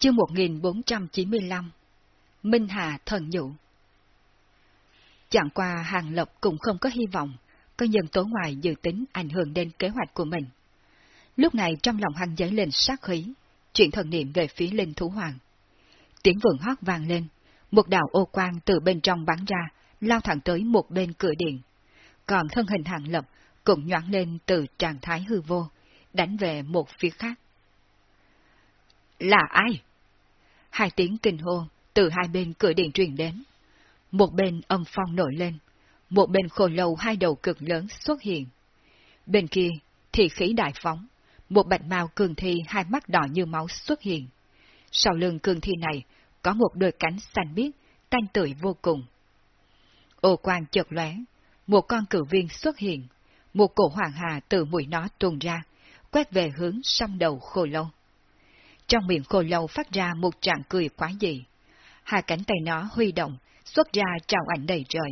Chương 1495 Minh Hà Thần Nhụ Chẳng qua Hàng Lập cũng không có hy vọng, có nhân tố ngoài dự tính ảnh hưởng đến kế hoạch của mình. Lúc này trong lòng hắn dấy lên sát khí, chuyển thần niệm về phía Linh Thú Hoàng. Tiếng vườn hót vang lên, một đạo ô quang từ bên trong bắn ra, lao thẳng tới một bên cửa điện. Còn thân hình Hàng Lập cũng nhoảng lên từ trạng thái hư vô, đánh về một phía khác. Là ai? Hai tiếng kinh hô từ hai bên cửa điện truyền đến. Một bên âm phong nổi lên, một bên khổ lâu hai đầu cực lớn xuất hiện. Bên kia thì khí đại phóng, một bạch mao cường thi hai mắt đỏ như máu xuất hiện. Sau lưng cường thi này có một đôi cánh xanh biếc, tanh tưởi vô cùng. Ô quang chợt lóe, một con cử viên xuất hiện, một cổ hoàng hà từ mũi nó tuôn ra, quét về hướng sông đầu khổ lâu. Trong miệng khô lâu phát ra một trạng cười quá dị. Hai cánh tay nó huy động, xuất ra trào ảnh đầy trời,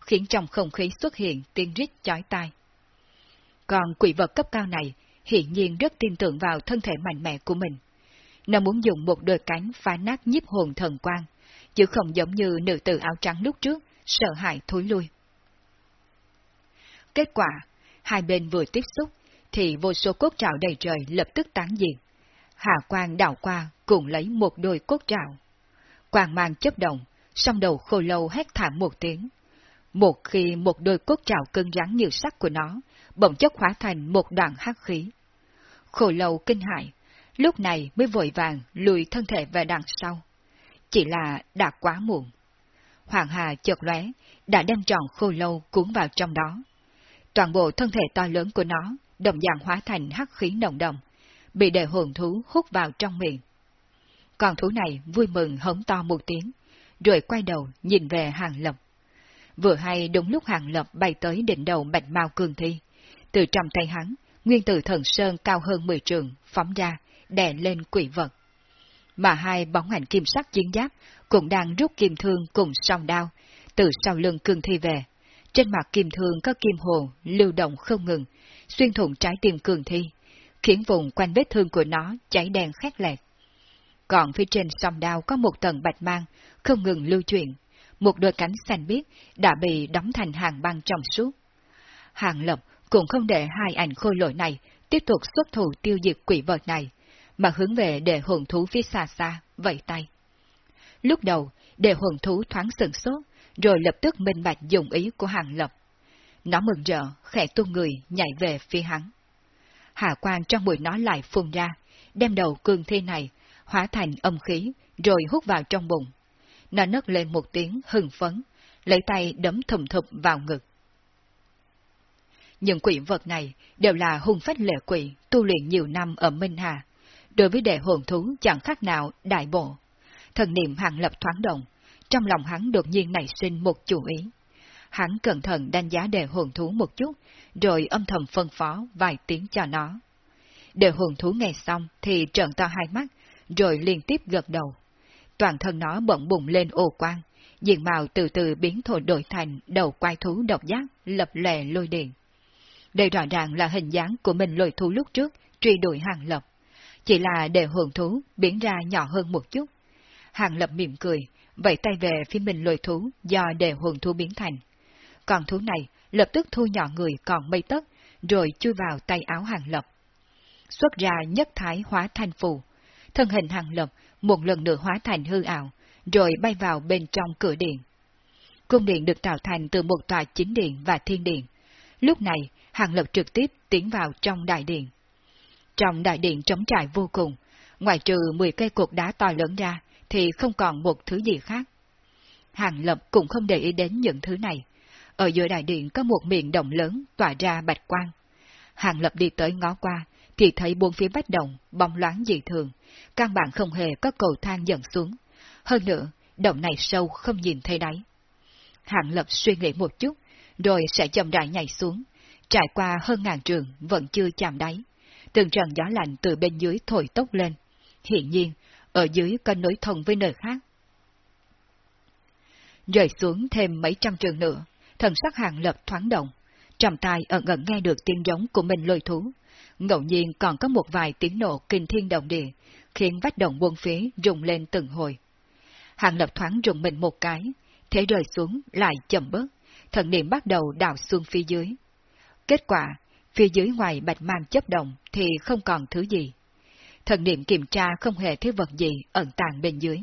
khiến trong không khí xuất hiện tiếng rít chói tai. Còn quỷ vật cấp cao này hiện nhiên rất tin tưởng vào thân thể mạnh mẽ của mình. Nó muốn dùng một đôi cánh phá nát nhiếp hồn thần quang, chứ không giống như nữ tử áo trắng lúc trước, sợ hãi thối lui. Kết quả, hai bên vừa tiếp xúc, thì vô số cốt trạo đầy trời lập tức tán diệt. Hạ quang đảo qua cùng lấy một đôi cốt trào. Quang mang chấp động, song đầu khô lâu hét thảm một tiếng. Một khi một đôi cốt trào cứng rắn như sắt của nó, bỗng chốc hóa thành một đoạn hắc khí. Khô lâu kinh hại, lúc này mới vội vàng lùi thân thể về đằng sau. Chỉ là đã quá muộn. Hoàng Hà chợt lóe, đã đem tròn khô lâu cuốn vào trong đó. Toàn bộ thân thể to lớn của nó đồng dạng hóa thành hắc khí nồng đồng, bị đệ hồn thú hút vào trong miệng. Con thú này vui mừng hống to một tiếng, rồi quay đầu nhìn về hàng lập. Vừa hay đúng lúc hàng lập bay tới đỉnh đầu bạch mau cường thi, từ trong tay hắn, nguyên tử thần sơn cao hơn 10 trường, phóng ra, đè lên quỷ vật. Mà hai bóng ảnh kim sắc chiến giáp cũng đang rút kim thương cùng song đao, từ sau lưng cường thi về. Trên mặt kim thương có kim hồ, lưu động không ngừng, xuyên thủng trái tim cường thi, khiến vùng quanh vết thương của nó cháy đen khét lẹt. Còn phía trên sông đao có một tầng bạch mang, không ngừng lưu chuyển, một đôi cánh xanh biếc đã bị đóng thành hàng băng trong suốt. Hàng lập cũng không để hai ảnh khôi lỗi này tiếp tục xuất thủ tiêu diệt quỷ vật này, mà hướng về để hồn thú phía xa xa, vẫy tay. Lúc đầu, để hồn thú thoáng sừng sốt, rồi lập tức minh bạch dùng ý của hàng lập. Nó mừng rỡ, khẽ tu người, nhảy về phía hắn. Hạ quan trong bụi nó lại phun ra, đem đầu cương thi này, hóa thành âm khí, rồi hút vào trong bụng. Nó nấc lên một tiếng hừng phấn, lấy tay đấm thùm thụp vào ngực. Những quỷ vật này đều là hung phách lệ quỷ tu luyện nhiều năm ở Minh Hà. Đối với đệ hồn thú chẳng khác nào đại bộ. Thần niệm hàng lập thoáng động, trong lòng hắn đột nhiên nảy sinh một chủ ý. Hắn cẩn thận đánh giá đề hồn thú một chút, rồi âm thầm phân phó vài tiếng cho nó. Đề hồn thú nghe xong thì trợn to hai mắt, rồi liên tiếp gật đầu. Toàn thân nó bỗng bùng lên ô quang, diện mạo từ từ biến thổi đổi thành đầu quai thú độc giác, lập lè lôi điện. Đây rõ ràng là hình dáng của mình lôi thú lúc trước, truy đuổi hàng lập. Chỉ là đề hồn thú biến ra nhỏ hơn một chút. Hàng lập mỉm cười, vẫy tay về phía mình lôi thú do đề hồn thú biến thành. Còn thú này lập tức thu nhỏ người còn mây tấc, rồi chui vào tay áo hàng lập. Xuất ra nhất thái hóa thành phù, thân hình hàng lập một lần nữa hóa thành hư ảo, rồi bay vào bên trong cửa điện. Cung điện được tạo thành từ một tòa chính điện và thiên điện. Lúc này, hàng lập trực tiếp tiến vào trong đại điện. Trong đại điện trống trải vô cùng, ngoài trừ 10 cây cột đá to lớn ra, thì không còn một thứ gì khác. Hàng lập cũng không để ý đến những thứ này. Ở giữa đại điện có một miệng động lớn tỏa ra bạch quang. Hàng lập đi tới ngó qua, thì thấy bốn phía bách động, bóng loáng dị thường, căn bản không hề có cầu thang dẫn xuống. Hơn nữa, động này sâu không nhìn thấy đáy. Hạng lập suy nghĩ một chút, rồi sẽ chậm rãi nhảy xuống, trải qua hơn ngàn trường vẫn chưa chạm đáy. Từng trận gió lạnh từ bên dưới thổi tốc lên. Hiện nhiên, ở dưới có nối thông với nơi khác. Rời xuống thêm mấy trăm trường nữa, thần sắc hàng lập thoáng động, trầm tai ẩn ẩn nghe được tiếng giống của mình lôi thú, ngẫu nhiên còn có một vài tiếng nổ kinh thiên động địa, khiến vách động buông phía rung lên từng hồi. Hàng lập thoáng rùng mình một cái, thế rơi xuống lại chậm bớt, thần niệm bắt đầu đào xuống phía dưới. Kết quả, phía dưới ngoài bạch mang chấp động thì không còn thứ gì. Thần niệm kiểm tra không hề thấy vật gì ẩn tàng bên dưới.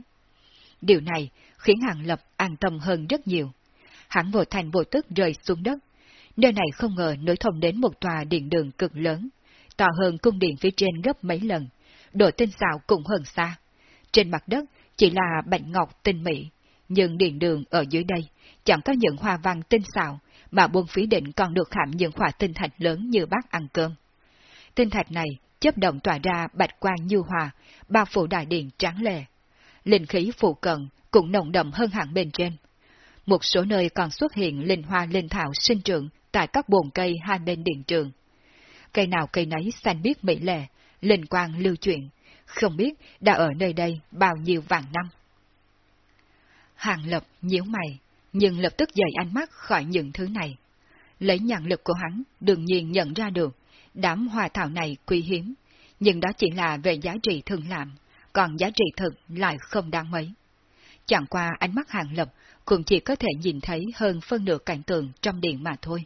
Điều này khiến Hàng Lập an tâm hơn rất nhiều. Hắn vô thành vô tức rơi xuống đất. Nơi này không ngờ nối thông đến một tòa điện đường cực lớn, to hơn cung điện phía trên gấp mấy lần, độ tinh xảo cũng hơn xa. Trên mặt đất chỉ là bạch ngọc tinh mỹ, nhưng điện đường ở dưới đây chẳng có những hoa văn tinh xảo, mà buôn phí định còn được khảm những khỏa tinh thạch lớn như bác ăn cơm. Tinh thạch này chấp động tỏa ra bạch quang như hòa, bao phủ đại điện trắng lệ. Linh khí phụ cận cũng nồng đậm hơn hẳn bên trên. Một số nơi còn xuất hiện linh hoa linh thảo sinh trưởng tại các bồn cây hai bên điện trường. Cây nào cây nấy xanh biếc mỹ lệ, linh quang lưu chuyển, không biết đã ở nơi đây bao nhiêu vạn năm. Hàng lập nhíu mày, nhưng lập tức dời ánh mắt khỏi những thứ này. Lấy nhận lực của hắn, đương nhiên nhận ra được, đám hoa thảo này quý hiếm, nhưng đó chỉ là về giá trị thường làm, còn giá trị thực lại không đáng mấy. Chẳng qua ánh mắt hàng lập cũng chỉ có thể nhìn thấy hơn phân nửa cảnh tượng trong điện mà thôi.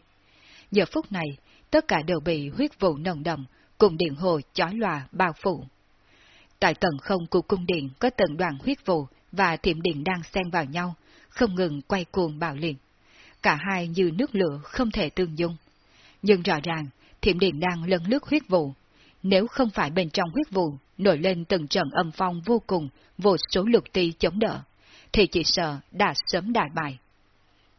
Giờ phút này, tất cả đều bị huyết vụ nồng đậm cùng điện hồ chói lòa bao phủ. Tại tầng không của cung điện có tầng đoàn huyết vụ và thiểm điện đang xen vào nhau, không ngừng quay cuồng bạo liệt. Cả hai như nước lửa không thể tương dung. Nhưng rõ ràng, thiểm điện đang lấn lướt huyết vụ. Nếu không phải bên trong huyết vụ nổi lên từng trận âm phong vô cùng, vô số lục ti chống đỡ, thì chỉ sợ đã sớm đại bại.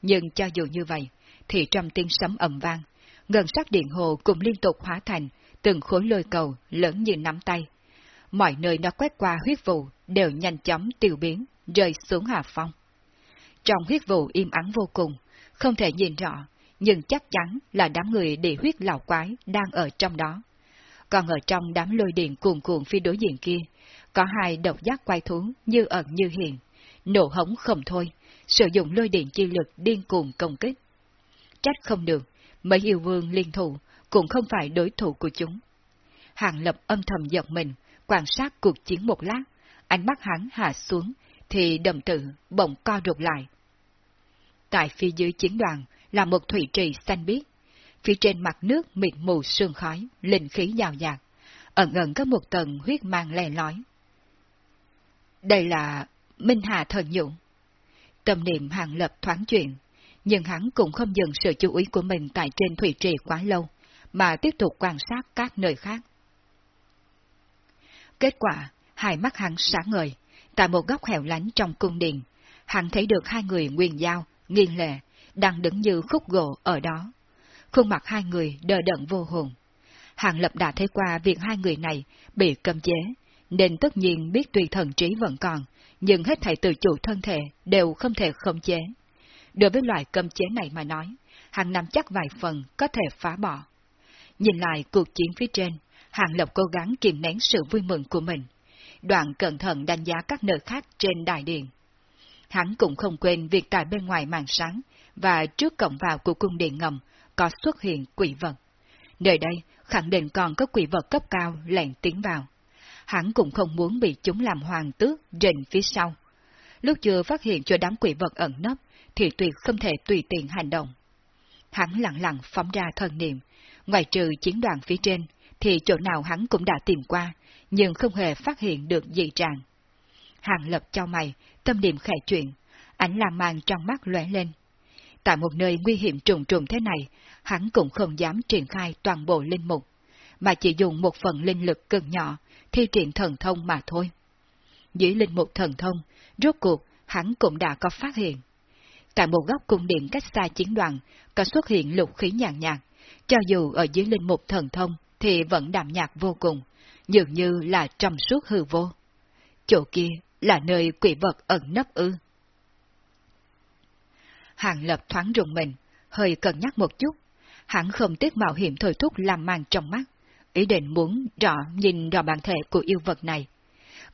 Nhưng cho dù như vậy, thì trong tiếng sấm ầm vang, ngân sắc điện hồ cũng liên tục hóa thành từng khối lôi cầu lớn như nắm tay. Mọi nơi nó quét qua huyết vụ đều nhanh chóng tiêu biến, rơi xuống hạ phong. Trong huyết vụ im ắng vô cùng, không thể nhìn rõ, nhưng chắc chắn là đám người để huyết lão quái đang ở trong đó. Còn ở trong đám lôi điện cuồn cuộn phía đối diện kia, có hai độc giác quay thú như ẩn như hiện, nổ hống không thôi, sử dụng lôi điện chi lực điên cuồng công kích. Trách không được, mấy yêu vương liên thủ cũng không phải đối thủ của chúng. Hàng lập âm thầm giật mình, quan sát cuộc chiến một lát, ánh mắt hắn hạ xuống, thì đầm tự bỗng co rụt lại. Tại phía dưới chiến đoàn là một thủy trì xanh biếc, phía trên mặt nước mịt mù sương khói, linh khí nhào nhạt, ẩn ẩn có một tầng huyết mang lè lói. Đây là Minh Hà Thần Nhũ. Tâm niệm hàng lập thoáng chuyện, nhưng hắn cũng không dừng sự chú ý của mình tại trên thủy trì quá lâu, mà tiếp tục quan sát các nơi khác. Kết quả, hai mắt hắn sáng ngời, tại một góc hẻo lánh trong cung điện, hắn thấy được hai người nguyên giao, nghiêng lệ, đang đứng như khúc gỗ ở đó. Khuôn mặt hai người đờ đẫn vô hồn. Hàng lập đã thấy qua việc hai người này bị cầm chế, nên tất nhiên biết tùy thần trí vẫn còn, nhưng hết thảy tự chủ thân thể đều không thể khống chế. Đối với loại cầm chế này mà nói, hàng năm chắc vài phần có thể phá bỏ. Nhìn lại cuộc chiến phía trên, hàng lộc cố gắng kiềm nén sự vui mừng của mình. Đoạn cẩn thận đánh giá các nơi khác trên đại điện. Hắn cũng không quên việc tại bên ngoài màn sáng và trước cổng vào của cung điện ngầm có xuất hiện quỷ vật. Nơi đây khẳng định còn có quỷ vật cấp cao lẻn tiến vào. Hắn cũng không muốn bị chúng làm hoàng tước rình phía sau. Lúc chưa phát hiện cho đám quỷ vật ẩn nấp, thì tuyệt không thể tùy tiện hành động. Hắn lặng lặng phóng ra thần niệm, ngoài trừ chiến đoàn phía trên, thì chỗ nào hắn cũng đã tìm qua, nhưng không hề phát hiện được dị trạng. Hàng lập cho mày, tâm niệm khẽ chuyện, ánh làm màn trong mắt lóe lên. Tại một nơi nguy hiểm trùng trùng thế này, hắn cũng không dám triển khai toàn bộ linh mục, mà chỉ dùng một phần linh lực cực nhỏ, thi triển thần thông mà thôi. Dưới linh mục thần thông, rốt cuộc hắn cũng đã có phát hiện. Tại một góc cung điện cách xa chiến đoàn, có xuất hiện lục khí nhàn nhạt, cho dù ở dưới linh mục thần thông thì vẫn đạm nhạt vô cùng, dường như là trong suốt hư vô. Chỗ kia là nơi quỷ vật ẩn nấp ư. Hàng lập thoáng rùng mình, hơi cân nhắc một chút. Hắn không tiếc mạo hiểm thời thúc làm mang trong mắt, ý định muốn rõ nhìn rõ bản thể của yêu vật này.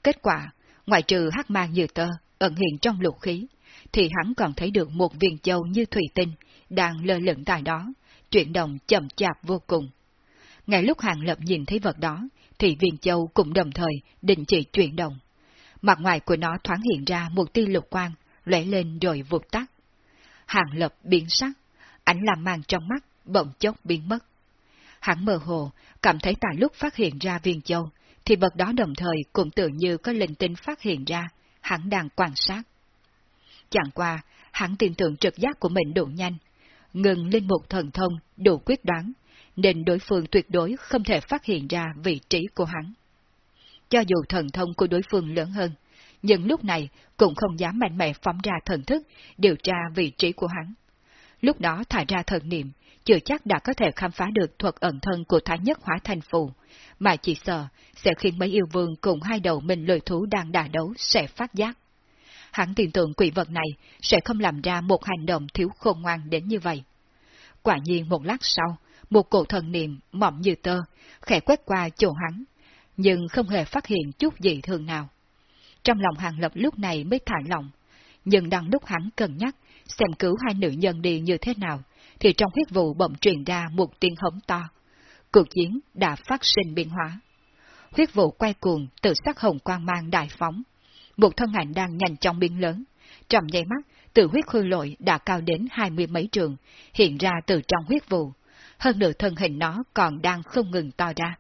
Kết quả, ngoại trừ hắc mang như tơ, ẩn hiện trong lục khí, thì hắn còn thấy được một viên châu như thủy tinh đang lơ lửng tại đó, chuyển động chậm chạp vô cùng. Ngay lúc Hàng Lập nhìn thấy vật đó, thì viên châu cũng đồng thời định chỉ chuyển động. Mặt ngoài của nó thoáng hiện ra một tia lục quang, lóe lên rồi vụt tắt. Hàng Lập biến sắc, ánh làm mang trong mắt, bỗng chốc biến mất. Hắn mơ hồ, cảm thấy tại lúc phát hiện ra viên châu, thì vật đó đồng thời cũng tự như có linh tinh phát hiện ra, hắn đang quan sát. Chẳng qua, hắn tin tưởng trực giác của mình đủ nhanh, ngừng lên một thần thông đủ quyết đoán, nên đối phương tuyệt đối không thể phát hiện ra vị trí của hắn. Cho dù thần thông của đối phương lớn hơn, nhưng lúc này cũng không dám mạnh mẽ phóng ra thần thức điều tra vị trí của hắn. Lúc đó thả ra thần niệm, chưa chắc đã có thể khám phá được thuật ẩn thân của Thái Nhất Hóa Thành Phù, mà chỉ sợ sẽ khiến mấy yêu vương cùng hai đầu mình lời thú đang đà đấu sẽ phát giác. Hắn tin tưởng quỷ vật này sẽ không làm ra một hành động thiếu khôn ngoan đến như vậy. Quả nhiên một lát sau, một cổ thần niệm mỏng như tơ, khẽ quét qua chỗ hắn, nhưng không hề phát hiện chút gì thường nào. Trong lòng hàng lập lúc này mới thả lòng, nhưng đang lúc hắn cân nhắc xem cứu hai nữ nhân đi như thế nào, thì trong huyết vụ bỗng truyền ra một tiếng hống to. Cuộc chiến đã phát sinh biến hóa. Huyết vụ quay cuồng từ sắc hồng quang mang đại phóng. Một thân ảnh đang nhanh chóng biến lớn. Trong nháy mắt, từ huyết khôi lội đã cao đến hai mươi mấy trường, hiện ra từ trong huyết vụ. Hơn nữa thân hình nó còn đang không ngừng to ra.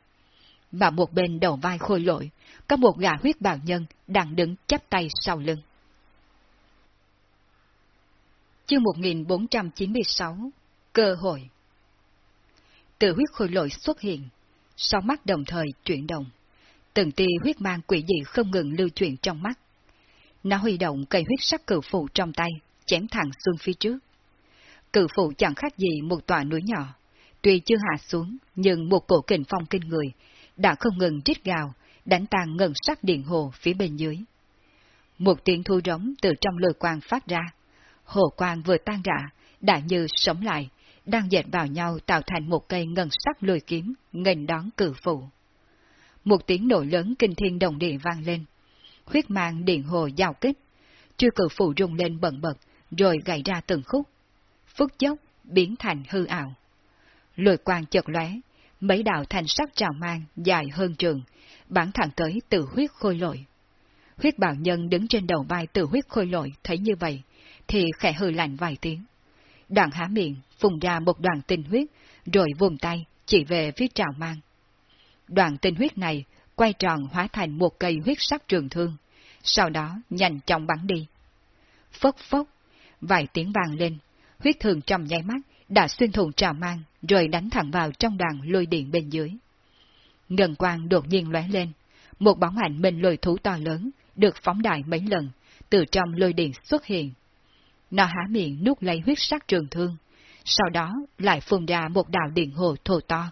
Mà một bên đầu vai khôi lội, có một gã huyết bào nhân đang đứng chắp tay sau lưng. Chương 1496 Cơ hội Từ huyết khôi lội xuất hiện, sau mắt đồng thời chuyển động. Từng tia huyết mang quỷ dị không ngừng lưu chuyển trong mắt. Nó huy động cây huyết sắc cử phụ trong tay, chém thẳng xuống phía trước. Cử phụ chẳng khác gì một tòa núi nhỏ. Tuy chưa hạ xuống, nhưng một cổ kình phong kinh người, đã không ngừng rít gào, đánh tàn ngân sắc điện hồ phía bên dưới. Một tiếng thu rống từ trong lôi quang phát ra. Hồ quang vừa tan rã, đã như sống lại, đang dệt vào nhau tạo thành một cây ngân sắc lùi kiếm, nghênh đón cử phụ. Một tiếng nổ lớn kinh thiên đồng địa vang lên. Huyết mang điện hồ giao kích. Chưa cử phụ rung lên bận bật, rồi gãy ra từng khúc. Phút chốc, biến thành hư ảo. Lùi quang chợt lóe, mấy đạo thành sắc trào mang dài hơn trường, bản thẳng tới từ huyết khôi lội. Huyết bảo nhân đứng trên đầu vai từ huyết khôi lội thấy như vậy, thì khẽ hư lạnh vài tiếng. Đoạn há miệng, phùng ra một đoàn tinh huyết, rồi vùng tay, chỉ về phía trào mang. Đoàn tinh huyết này quay tròn hóa thành một cây huyết sắc trường thương, sau đó nhanh chóng bắn đi. Phốc phốc, vài tiếng vàng lên, huyết thường trong nháy mắt đã xuyên thủng trào mang, rồi đánh thẳng vào trong đoàn lôi điện bên dưới. Ngân quang đột nhiên lóe lên, một bóng ảnh mình lôi thú to lớn, được phóng đại mấy lần, từ trong lôi điện xuất hiện. Nó há miệng nuốt lấy huyết sắc trường thương, sau đó lại phun ra một đạo điện hồ thô to,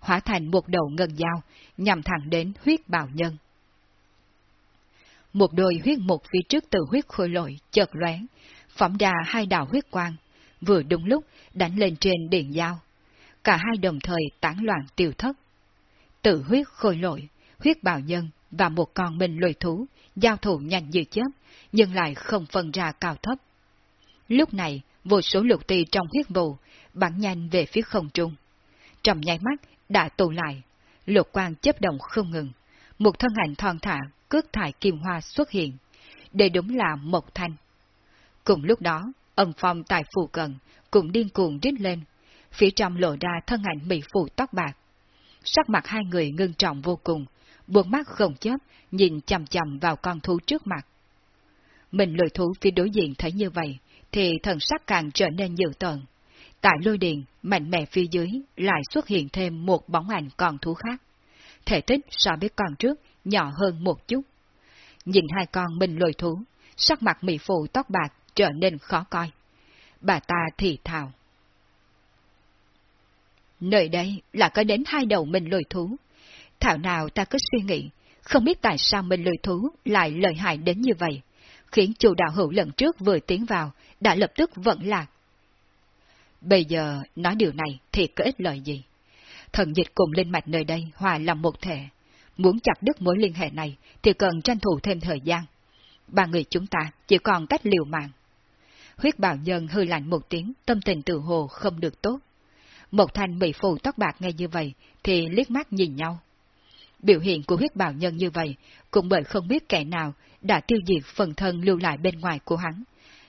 hóa thành một đầu ngân dao, nhằm thẳng đến huyết bào nhân. Một đôi huyết mục phía trước từ huyết khôi lội chợt lóe, phóng ra hai đạo huyết quang, vừa đúng lúc đánh lên trên điện dao. Cả hai đồng thời tán loạn tiêu thất. Tự huyết khôi lội, huyết bào nhân và một con mình lôi thú, giao thủ nhanh như chớp, nhưng lại không phân ra cao thấp. Lúc này, vô số lục tì trong huyết vụ bắn nhanh về phía không trung. Trong nháy mắt, đã tụ lại, lục quang chấp động không ngừng. Một thân ảnh thon thả, cước thải kim hoa xuất hiện. Đây đúng là Mộc Thanh. Cùng lúc đó, âm phong tại phù cận cũng điên cuồng rít lên. Phía trong lộ ra thân ảnh mỹ phụ tóc bạc. Sắc mặt hai người ngưng trọng vô cùng, buồn mắt không chớp, nhìn chầm chầm vào con thú trước mặt. Mình lười thú phía đối diện thấy như vậy, thì thần sắc càng trở nên dữ tợn. Tại lôi điện, mạnh mẽ phía dưới lại xuất hiện thêm một bóng ảnh con thú khác. Thể tích so với con trước nhỏ hơn một chút. Nhìn hai con mình lôi thú, sắc mặt mỹ phụ tóc bạc trở nên khó coi. Bà ta thì thào. Nơi đây là có đến hai đầu mình lôi thú. Thảo nào ta cứ suy nghĩ, không biết tại sao mình lôi thú lại lợi hại đến như vậy, khiến chủ đạo hữu lần trước vừa tiến vào, đã lập tức vận lạc. Bây giờ nói điều này thì có ích lợi gì? Thần dịch cùng linh mạch nơi đây hòa làm một thể. Muốn chặt đứt mối liên hệ này thì cần tranh thủ thêm thời gian. Ba người chúng ta chỉ còn cách liều mạng. Huyết bào nhân hư lạnh một tiếng, tâm tình tự hồ không được tốt. Một thanh mỹ phụ tóc bạc nghe như vậy, thì liếc mắt nhìn nhau. Biểu hiện của huyết bào nhân như vậy, cũng bởi không biết kẻ nào đã tiêu diệt phần thân lưu lại bên ngoài của hắn,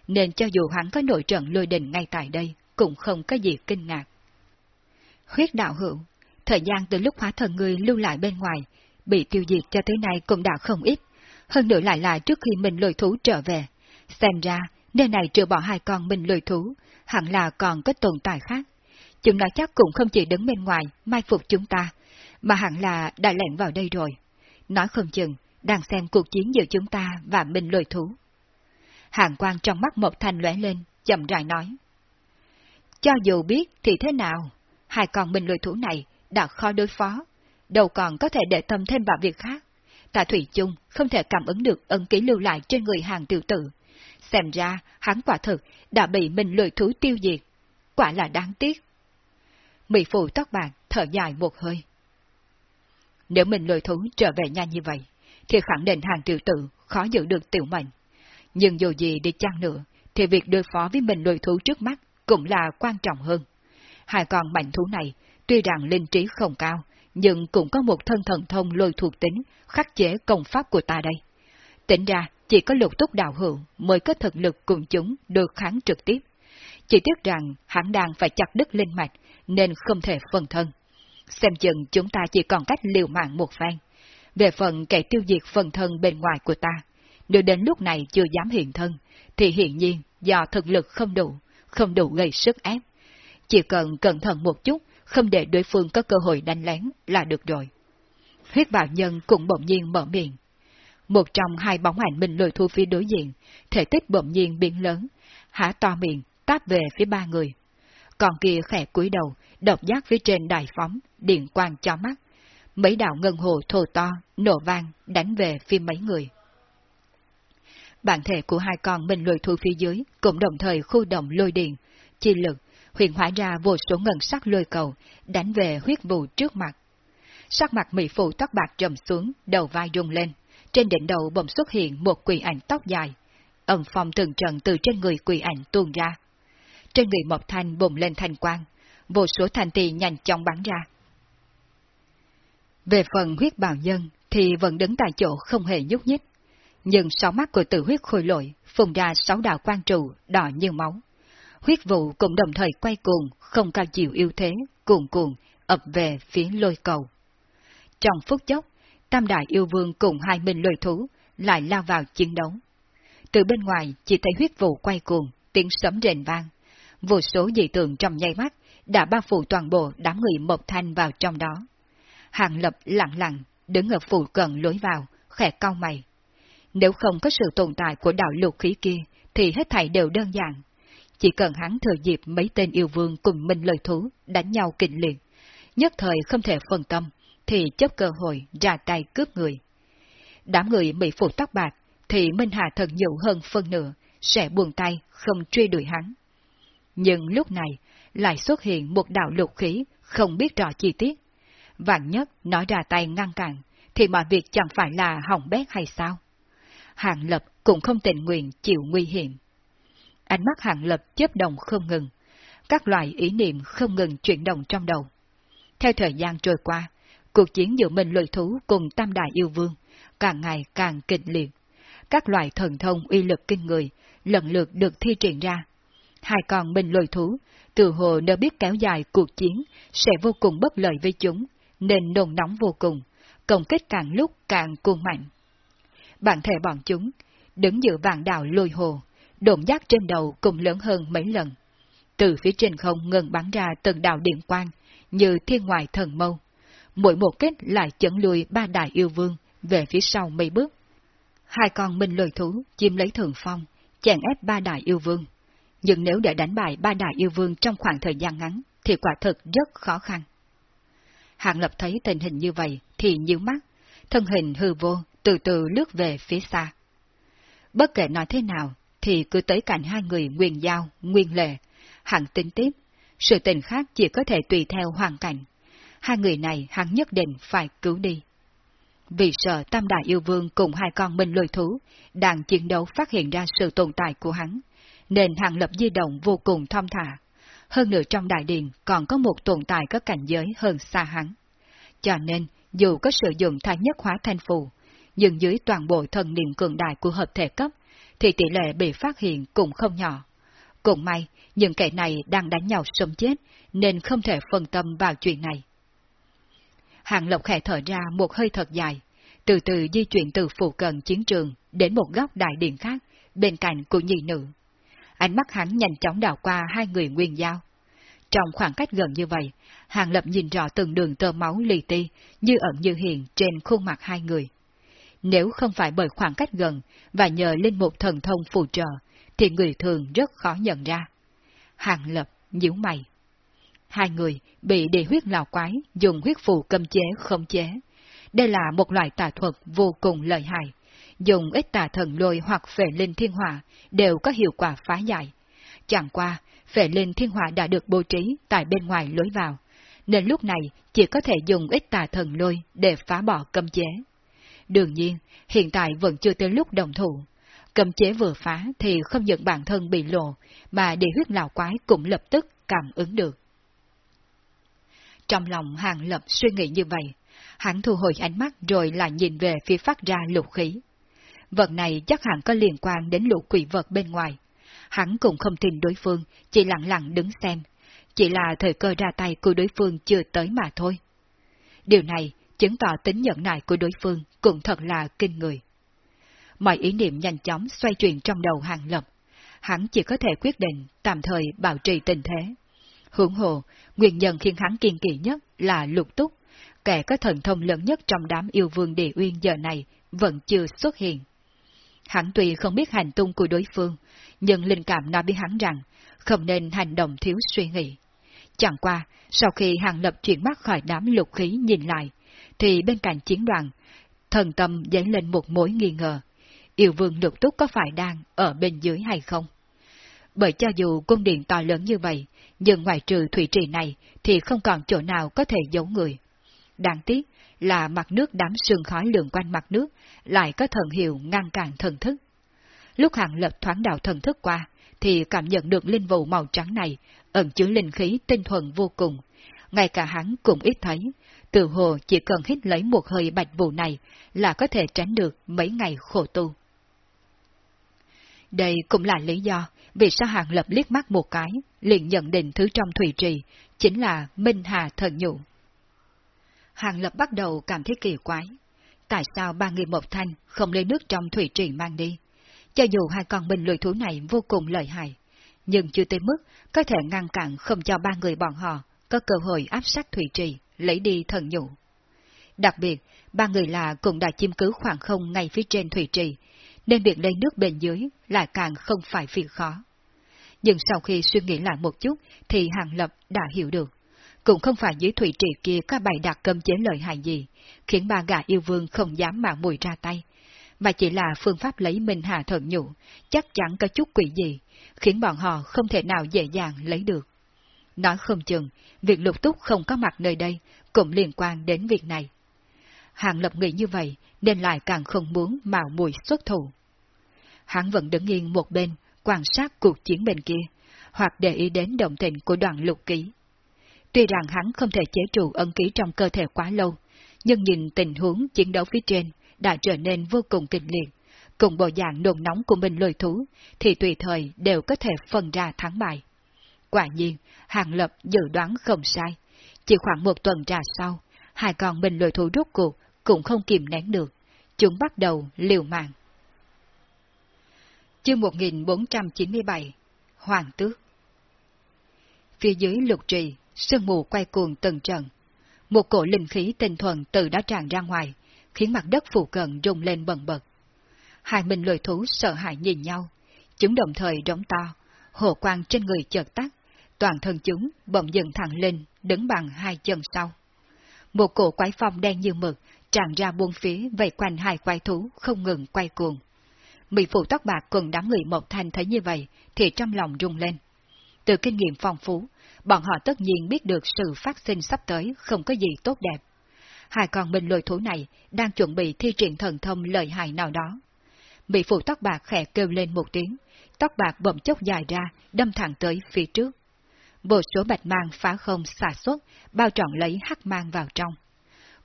nên cho dù hắn có nội trận lôi đình ngay tại đây, cũng không có gì kinh ngạc. Huyết đạo hữu, thời gian từ lúc hóa thần người lưu lại bên ngoài, bị tiêu diệt cho tới nay cũng đã không ít, hơn nữa lại là trước khi mình lôi thú trở về. Xem ra, nơi này trừ bỏ hai con mình lôi thú, hẳn là còn có tồn tại khác. Chúng nó chắc cũng không chỉ đứng bên ngoài, mai phục chúng ta, mà hẳn là đã lẻn vào đây rồi. Nói không chừng, đang xem cuộc chiến giữa chúng ta và mình lôi thú. Hàng quang trong mắt một thanh lóe lên, chậm rãi nói. Cho dù biết thì thế nào, hai con mình lôi thú này đã khó đối phó, đâu còn có thể để tâm thêm vào việc khác. Ta Thủy chung không thể cảm ứng được ân ký lưu lại trên người hàng tiểu tử. Xem ra, hắn quả thực đã bị mình lười thú tiêu diệt. Quả là đáng tiếc. Mỹ phụ tóc bạc thở dài một hơi. Nếu mình lười thú trở về nhanh như vậy, thì khẳng định hàng tiểu tử khó giữ được tiểu mệnh. Nhưng dù gì đi chăng nữa, thì việc đối phó với mình lười thú trước mắt cũng là quan trọng hơn. Hai con mạnh thú này, tuy rằng linh trí không cao, nhưng cũng có một thân thần thông lôi thuộc tính khắc chế công pháp của ta đây. Tính ra, chỉ có lục túc đạo hữu mới có thực lực cùng chúng được kháng trực tiếp. Chỉ tiếc rằng hắn đang phải chặt đứt linh mạch, nên không thể phân thân. Xem chừng chúng ta chỉ còn cách liều mạng một phen. Về phần kẻ tiêu diệt phần thân bên ngoài của ta, nếu đến lúc này chưa dám hiện thân, thì hiển nhiên do thực lực không đủ, không đủ gây sức ép. Chỉ cần cẩn thận một chút, không để đối phương có cơ hội đánh lén là được rồi. Huyết bào nhân cũng bỗng nhiên mở miệng. Một trong hai bóng ảnh mình lùi thu phía đối diện, thể tích bỗng nhiên biến lớn, há to miệng, táp về phía ba người. Còn kia khẽ cúi đầu, độc giác phía trên đài phóng, điện quang cho mắt. Mấy đạo ngân hồ thô to, nổ vang, đánh về phía mấy người. Bản thể của hai con mình lùi thu phía dưới cũng đồng thời khu động lôi điện, chi lực, huyền hóa ra vô số ngân sắc lôi cầu, đánh về huyết vụ trước mặt. Sắc mặt mỹ phụ tóc bạc trầm xuống, đầu vai rung lên. Trên đỉnh đầu bỗng xuất hiện một quỷ ảnh tóc dài. Ẩn phong từng trận từ trên người quỷ ảnh tuôn ra. Trên người Mộc Thanh bùng lên thanh quang, vô số thanh tỷ nhanh chóng bắn ra. Về phần huyết bào nhân thì vẫn đứng tại chỗ không hề nhúc nhích. Nhưng sáu mắt của tử huyết khôi lội phùng ra sáu đạo quan trụ đỏ như máu. Huyết vụ cũng đồng thời quay cuồng, không cao chịu yêu thế, cuồn cuồn, ập về phía lôi cầu. Trong phút chốc, Tam Đại Yêu Vương cùng hai minh lôi thú lại lao vào chiến đấu. Từ bên ngoài chỉ thấy huyết vụ quay cuồng, tiếng sấm rền vang. Vô số dị tượng trong nháy mắt đã bao phủ toàn bộ đám người Mộc Thanh vào trong đó. Hàng Lập lặng lặng, đứng ở phủ cận lối vào, khẽ cau mày. Nếu không có sự tồn tại của đạo lục khí kia, thì hết thảy đều đơn giản. Chỉ cần hắn thừa dịp mấy tên yêu vương cùng minh lời thú đánh nhau kịch liệt, nhất thời không thể phân tâm, thì chấp cơ hội ra tay cướp người. Đám người bị phụ tóc bạc, thì Minh Hà thần nhiều hơn phân nửa, sẽ buồn tay không truy đuổi hắn. Nhưng lúc này, lại xuất hiện một đạo lục khí không biết rõ chi tiết. Vạn nhất nói ra tay ngăn cản, thì mọi việc chẳng phải là hỏng bét hay sao? hạng Lập cũng không tình nguyện chịu nguy hiểm. Ánh mắt hạng Lập chớp đồng không ngừng, các loại ý niệm không ngừng chuyển động trong đầu. Theo thời gian trôi qua, cuộc chiến giữa mình lôi thú cùng tam đại yêu vương càng ngày càng kịch liệt. Các loại thần thông uy lực kinh người lần lượt được thi triển ra. Hai con mình lôi thú, từ hồ đã biết kéo dài cuộc chiến sẽ vô cùng bất lợi với chúng, nên nôn nóng vô cùng, công kích càng lúc càng cuồng mạnh. Bản thể bọn chúng, đứng giữa vạn đảo lôi hồ, độn giác trên đầu cũng lớn hơn mấy lần. Từ phía trên không ngừng bắn ra từng đạo điện quang, như thiên ngoại thần mâu. Mỗi một kết lại chấn lùi ba đại yêu vương về phía sau mấy bước. Hai con minh lôi thú chiếm lấy thường phong, chèn ép ba đại yêu vương. Nhưng nếu để đánh bại ba đại yêu vương trong khoảng thời gian ngắn, thì quả thực rất khó khăn. Hạng Lập thấy tình hình như vậy thì nhíu mắt, thân hình hư vô từ từ lướt về phía xa. Bất kể nói thế nào, thì cứ tới cạnh hai người nguyên giao, nguyên lệ, hẳn tính tiếp, sự tình khác chỉ có thể tùy theo hoàn cảnh. Hai người này hắn nhất định phải cứu đi. Vì sợ Tam Đại Yêu Vương cùng hai con minh lôi thú đang chiến đấu phát hiện ra sự tồn tại của hắn, nên hàng lập di động vô cùng thong thả. hơn nữa trong đại điện còn có một tồn tại có cảnh giới hơn xa hắn. Cho nên, dù có sử dụng thái nhất hóa thanh phù, nhưng dưới toàn bộ thần niệm cường đại của hợp thể cấp, thì tỷ lệ bị phát hiện cũng không nhỏ. Cũng may, những kẻ này đang đánh nhau sống chết, nên không thể phân tâm vào chuyện này. Hàng Lộc khẽ thở ra một hơi thật dài, từ từ di chuyển từ phụ cận chiến trường đến một góc đại điện khác, bên cạnh của nhị nữ. Ánh mắt hắn nhanh chóng đảo qua hai người nguyên giao. Trong khoảng cách gần như vậy, Hàng Lập nhìn rõ từng đường tơ máu lì ti, như ẩn như hiện trên khuôn mặt hai người. Nếu không phải bởi khoảng cách gần và nhờ linh mục thần thông phù trợ, thì người thường rất khó nhận ra. Hàng Lập nhíu mày. Hai người bị địa huyết lão quái dùng huyết phù cầm chế không chế. Đây là một loại tà thuật vô cùng lợi hại. Dùng ít tà thần lôi hoặc phệ linh thiên hỏa đều có hiệu quả phá giải. Chẳng qua, phệ linh thiên hỏa đã được bố trí tại bên ngoài lối vào, nên lúc này chỉ có thể dùng ít tà thần lôi để phá bỏ cấm chế. Đương nhiên, hiện tại vẫn chưa tới lúc đồng thủ. cấm chế vừa phá thì không những bản thân bị lộ, mà địa huyết lão quái cũng lập tức cảm ứng được. Trong lòng hàng lập suy nghĩ như vậy, hắn thu hồi ánh mắt rồi lại nhìn về phía phát ra lục khí. Vật này chắc hẳn có liên quan đến lũ quỷ vật bên ngoài. Hắn cũng không tin đối phương, chỉ lặng lặng đứng xem. Chỉ là thời cơ ra tay của đối phương chưa tới mà thôi. Điều này chứng tỏ tính nhận nại của đối phương cũng thật là kinh người. Mọi ý niệm nhanh chóng xoay chuyển trong đầu hàng lập. Hắn chỉ có thể quyết định tạm thời bảo trì tình thế. Hưởng hồ, nguyên nhân khiến hắn kiên kỳ nhất là lục túc, kẻ có thần thông lớn nhất trong đám yêu vương địa uyên giờ này vẫn chưa xuất hiện. Hắn tuy không biết hành tung của đối phương, nhưng linh cảm nói với hắn rằng không nên hành động thiếu suy nghĩ. Chẳng qua, sau khi hàng lập chuyển mắt khỏi đám lục khí nhìn lại, thì bên cạnh chiến đoàn, thần tâm dấy lên một mối nghi ngờ. Yêu vương lục túc có phải đang ở bên dưới hay không? Bởi cho dù cung điện to lớn như vậy, nhưng ngoài trừ thủy trì này thì không còn chỗ nào có thể giấu người. Đáng tiếc là mặt nước đám sương khói lượn quanh mặt nước lại có thần hiệu ngăn cản thần thức. Lúc hàng lập thoáng đạo thần thức qua, thì cảm nhận được linh vụ màu trắng này ẩn chứa linh khí tinh thuần vô cùng. Ngay cả hắn cũng ít thấy, từ hồ chỉ cần hít lấy một hơi bạch vụ này là có thể tránh được mấy ngày khổ tu. Đây cũng là lý do vì sao Hàng Lập liếc mắt một cái, liền nhận định thứ trong thủy trì, chính là Minh Hà Thần Nhụ. Hàng Lập bắt đầu cảm thấy kỳ quái. Tại sao ba người một thanh không lấy nước trong thủy trì mang đi? Cho dù hai con bình lười thú này vô cùng lợi hại, nhưng chưa tới mức có thể ngăn cản không cho ba người bọn họ có cơ hội áp sát thủy trì, lấy đi thần nhũ. Đặc biệt, ba người là cũng đã chiếm cứ khoảng không ngay phía trên thủy trì, nên việc lấy nước bên dưới lại càng không phải việc khó. Nhưng sau khi suy nghĩ lại một chút, thì Hàng Lập đã hiểu được. Cũng không phải dưới thủy trì kia có bày đặt cơm chế lợi hại gì, khiến ba gà yêu vương không dám mạng mùi ra tay, mà chỉ là phương pháp lấy minh hà thần nhụ, chắc chắn có chút quỷ gì, khiến bọn họ không thể nào dễ dàng lấy được. Nói không chừng, việc lục túc không có mặt nơi đây cũng liên quan đến việc này. Hàng Lập nghĩ như vậy, nên lại càng không muốn mạo mùi xuất thủ. Hắn vẫn đứng yên một bên, quan sát cuộc chiến bên kia, hoặc để ý đến động tình của đoàn lục ký. Tuy rằng hắn không thể chế trụ ân ký trong cơ thể quá lâu, nhưng nhìn tình huống chiến đấu phía trên đã trở nên vô cùng kịch liệt, cùng bộ dạng nồn nóng của mình lôi thú, thì tùy thời đều có thể phân ra thắng bại. Quả nhiên, Hàng Lập dự đoán không sai. Chỉ khoảng một tuần trà sau, hai con mình lôi thú rút cuộc cũng không kìm nén được. Chúng bắt đầu liều mạng. Chương 1497 Hoàng tước Phía dưới lục trì, sương mù quay cuồng từng trận. Một cổ linh khí tinh thuần từ đó tràn ra ngoài, khiến mặt đất phụ cận rung lên bần bật. Hai mình lôi thú sợ hãi nhìn nhau, chúng đồng thời rống to, hồ quang trên người chợt tắt, toàn thân chúng bỗng dừng thẳng lên, đứng bằng hai chân sau. Một cổ quái phong đen như mực tràn ra buông phía vây quanh hai quái thú không ngừng quay cuồng. Mỹ phụ tóc bạc cùng đám người một thanh thấy như vậy thì trong lòng rung lên. Từ kinh nghiệm phong phú, bọn họ tất nhiên biết được sự phát sinh sắp tới không có gì tốt đẹp. Hai con minh lôi thú này đang chuẩn bị thi triển thần thông lợi hại nào đó. Mỹ phụ tóc bạc khẽ kêu lên một tiếng, tóc bạc bỗng chốc dài ra, đâm thẳng tới phía trước. Bộ số bạch mang phá không xả xuất, bao trọn lấy hắc mang vào trong.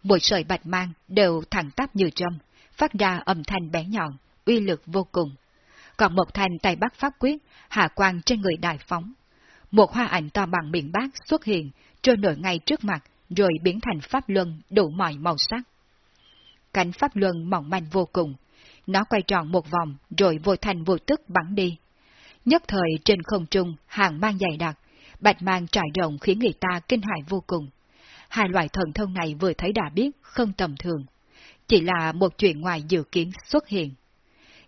Mỗi sợi bạch mang đều thẳng tắp như trâm, phát ra âm thanh bé nhọn, uy lực vô cùng. Còn một thanh tay bắt pháp quyết, hạ quang trên người đại phóng. Một hoa ảnh to bằng miệng bát xuất hiện, trôi nổi ngay trước mặt, rồi biến thành pháp luân đủ mọi màu sắc. Cánh pháp luân mỏng manh vô cùng, nó quay tròn một vòng rồi vô thành vô tức bắn đi. Nhất thời trên không trung hàng mang dày đặc, bạch mang trải rộng khiến người ta kinh hại vô cùng. Hai loại thần thông này vừa thấy đã biết không tầm thường, chỉ là một chuyện ngoài dự kiến xuất hiện.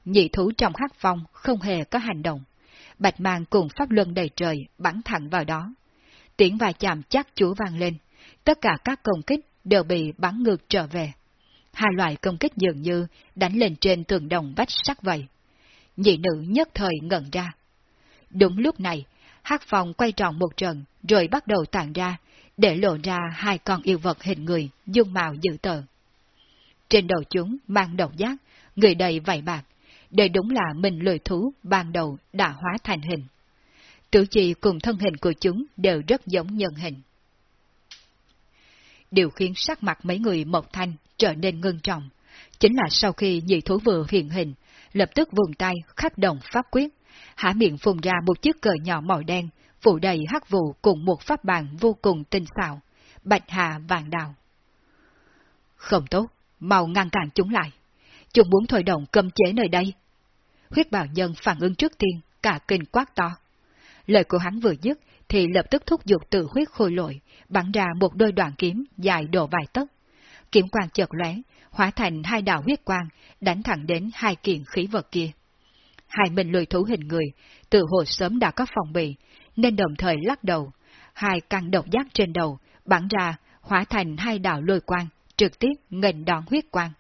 Nhị thú trong hắc phong không hề có hành động, bạch mang cùng pháp luân đầy trời bắn thẳng vào đó. Tiếng và chạm chắc chúa vang lên, tất cả các công kích đều bị bắn ngược trở về. Hai loại công kích dường như đánh lên trên tường đồng vách sắt vậy. Nhị nữ nhất thời ngẩn ra. Đúng lúc này, hắc phòng quay tròn một trận rồi bắt đầu tàn ra, để lộ ra hai con yêu vật hình người, dung mạo dữ tợn. Trên đầu chúng mang độc giác, người đầy vảy bạc, đây đúng là mình lười thú ban đầu đã hóa thành hình. Tử chi cùng thân hình của chúng đều rất giống nhân hình. Điều khiến sắc mặt mấy người Mộc Thanh trở nên ngưng trọng, chính là sau khi nhị thú vừa hiện hình, lập tức vùng tay khắc động pháp quyết, há miệng phun ra một chiếc cờ nhỏ màu đen, phủ đầy hắc vụ cùng một pháp bàn vô cùng tinh xảo, bạch hà vàng đào. Không tốt, mau ngăn cản chúng lại. Chúng muốn thôi động cấm chế nơi đây. Huyết bảo nhân phản ứng trước tiên, cả kinh quát to. Lời của hắn vừa dứt, thì lập tức thúc giục tự huyết khôi lội, bắn ra một đôi đoạn kiếm dài độ vài tấc. Kiếm quang chợt lóe, hóa thành hai đạo huyết quang, đánh thẳng đến hai kiện khí vật kia. Hai mình lười thú hình người, tự hồ sớm đã có phòng bị, nên đồng thời lắc đầu. Hai căn độc giác trên đầu, bắn ra, hóa thành hai đạo lôi quang, trực tiếp nghênh đón huyết quang.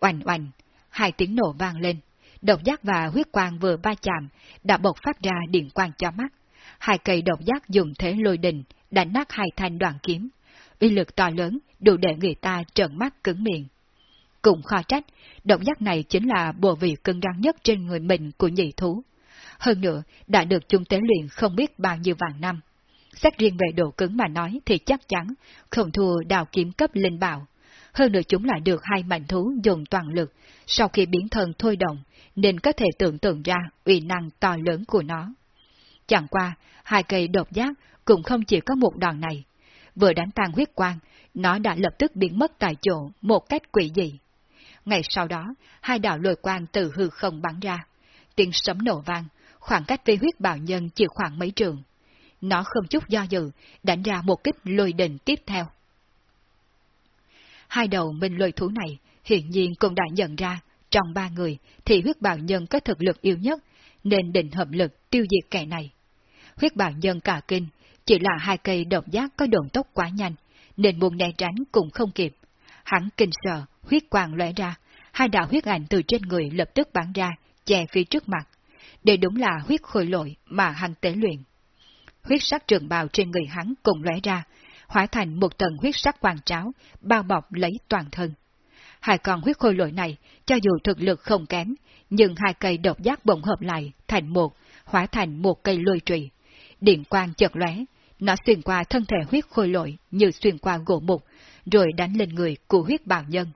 Oanh oanh, hai tiếng nổ vang lên, độc giác và huyết quang vừa va chạm, đã bộc phát ra điện quang cho mắt. Hai cây độc giác dùng thế lôi đình, đánh nát hai thanh đoạn kiếm. Uy lực to lớn, đủ để người ta trợn mắt cứng miệng. Cũng khó trách, độc giác này chính là bộ vị cứng rắn nhất trên người mình của nhị thú. Hơn nữa, đã được chúng tế luyện không biết bao nhiêu vàng năm. Xét riêng về độ cứng mà nói thì chắc chắn không thua đào kiếm cấp linh bảo. Hơn nữa chúng lại được hai mạnh thú dùng toàn lực, sau khi biến thân thôi động, nên có thể tưởng tượng ra uy năng to lớn của nó. Chẳng qua, hai cây đột giác cũng không chỉ có một đòn này. Vừa đánh tan huyết quang, nó đã lập tức biến mất tại chỗ một cách quỷ dị. Ngày sau đó, hai đạo lôi quang từ hư không bắn ra. Tiếng sấm nổ vang, khoảng cách với huyết bạo nhân chỉ khoảng mấy trường. Nó không chút do dự, đánh ra một kích lôi đình tiếp theo. Hai đầu minh lôi thú này hiện nhiên cũng đã nhận ra, trong ba người thì huyết bào nhân có thực lực yếu nhất, nên định hợp lực tiêu diệt kẻ này. Huyết bào nhân cả kinh, chỉ là hai cây độc giác có đồn tốc quá nhanh, nên muốn né tránh cũng không kịp. Hắn kinh sợ, huyết quang lóe ra, hai đạo huyết ảnh từ trên người lập tức bắn ra, che phía trước mặt. Đây đúng là huyết khôi lội mà hắn tế luyện. Huyết sắc trường bào trên người hắn cùng lóe ra, hóa thành một tầng huyết sắc quang tráo, bao bọc lấy toàn thân. Hai con huyết khôi lội này, cho dù thực lực không kém, nhưng hai cây độc giác bỗng hợp lại thành một, hóa thành một cây lôi trụy. Điện quang chợt lóe, nó xuyên qua thân thể huyết khôi lội như xuyên qua gỗ mục, rồi đánh lên người của huyết bào nhân.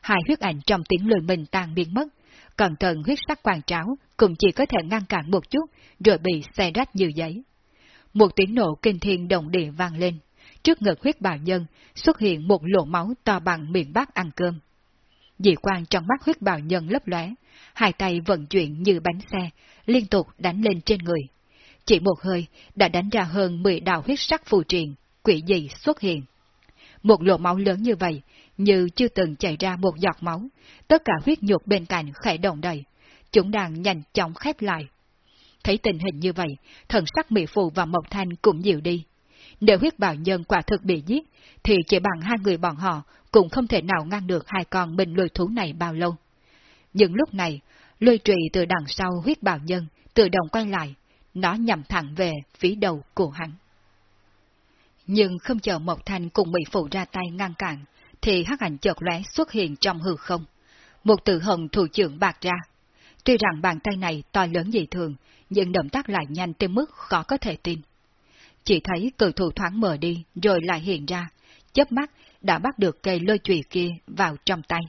Hai huyết ảnh trong tiếng lôi mình tan biến mất, còn thận huyết sắc quang tráo cũng chỉ có thể ngăn cản một chút, rồi bị xe rách như giấy. Một tiếng nổ kinh thiên động địa vang lên, trước ngực huyết bào nhân xuất hiện một lỗ máu to bằng miệng bát ăn cơm. Dị quan trong mắt huyết bào nhân lấp lóe, hai tay vận chuyển như bánh xe, liên tục đánh lên trên người. Chỉ một hơi đã đánh ra hơn 10 đạo huyết sắc phù triền, quỷ dị xuất hiện. Một lỗ máu lớn như vậy, như chưa từng chảy ra một giọt máu, tất cả huyết nhục bên cạnh khẽ động đầy, chúng đang nhanh chóng khép lại. Thấy tình hình như vậy, thần sắc Mỹ phù và Mộc Thanh cũng dịu đi. Nếu huyết bào nhân quả thực bị giết, thì chỉ bằng hai người bọn họ cũng không thể nào ngăn được hai con mình lôi thú này bao lâu. Nhưng lúc này, lôi trì từ đằng sau huyết bào nhân tự động quay lại, nó nhằm thẳng về phía đầu của hắn. Nhưng không chờ Mộc Thanh cùng Mỹ Phụ ra tay ngăn cản, thì hắc ảnh chợt lóe xuất hiện trong hư không. Một từ hồng thủ trưởng bạc ra. Tuy rằng bàn tay này to lớn dị thường, nhưng động tác lại nhanh tới mức khó có thể tin chỉ thấy cự thủ thoáng mờ đi rồi lại hiện ra, chớp mắt đã bắt được cây lôi chùy kia vào trong tay.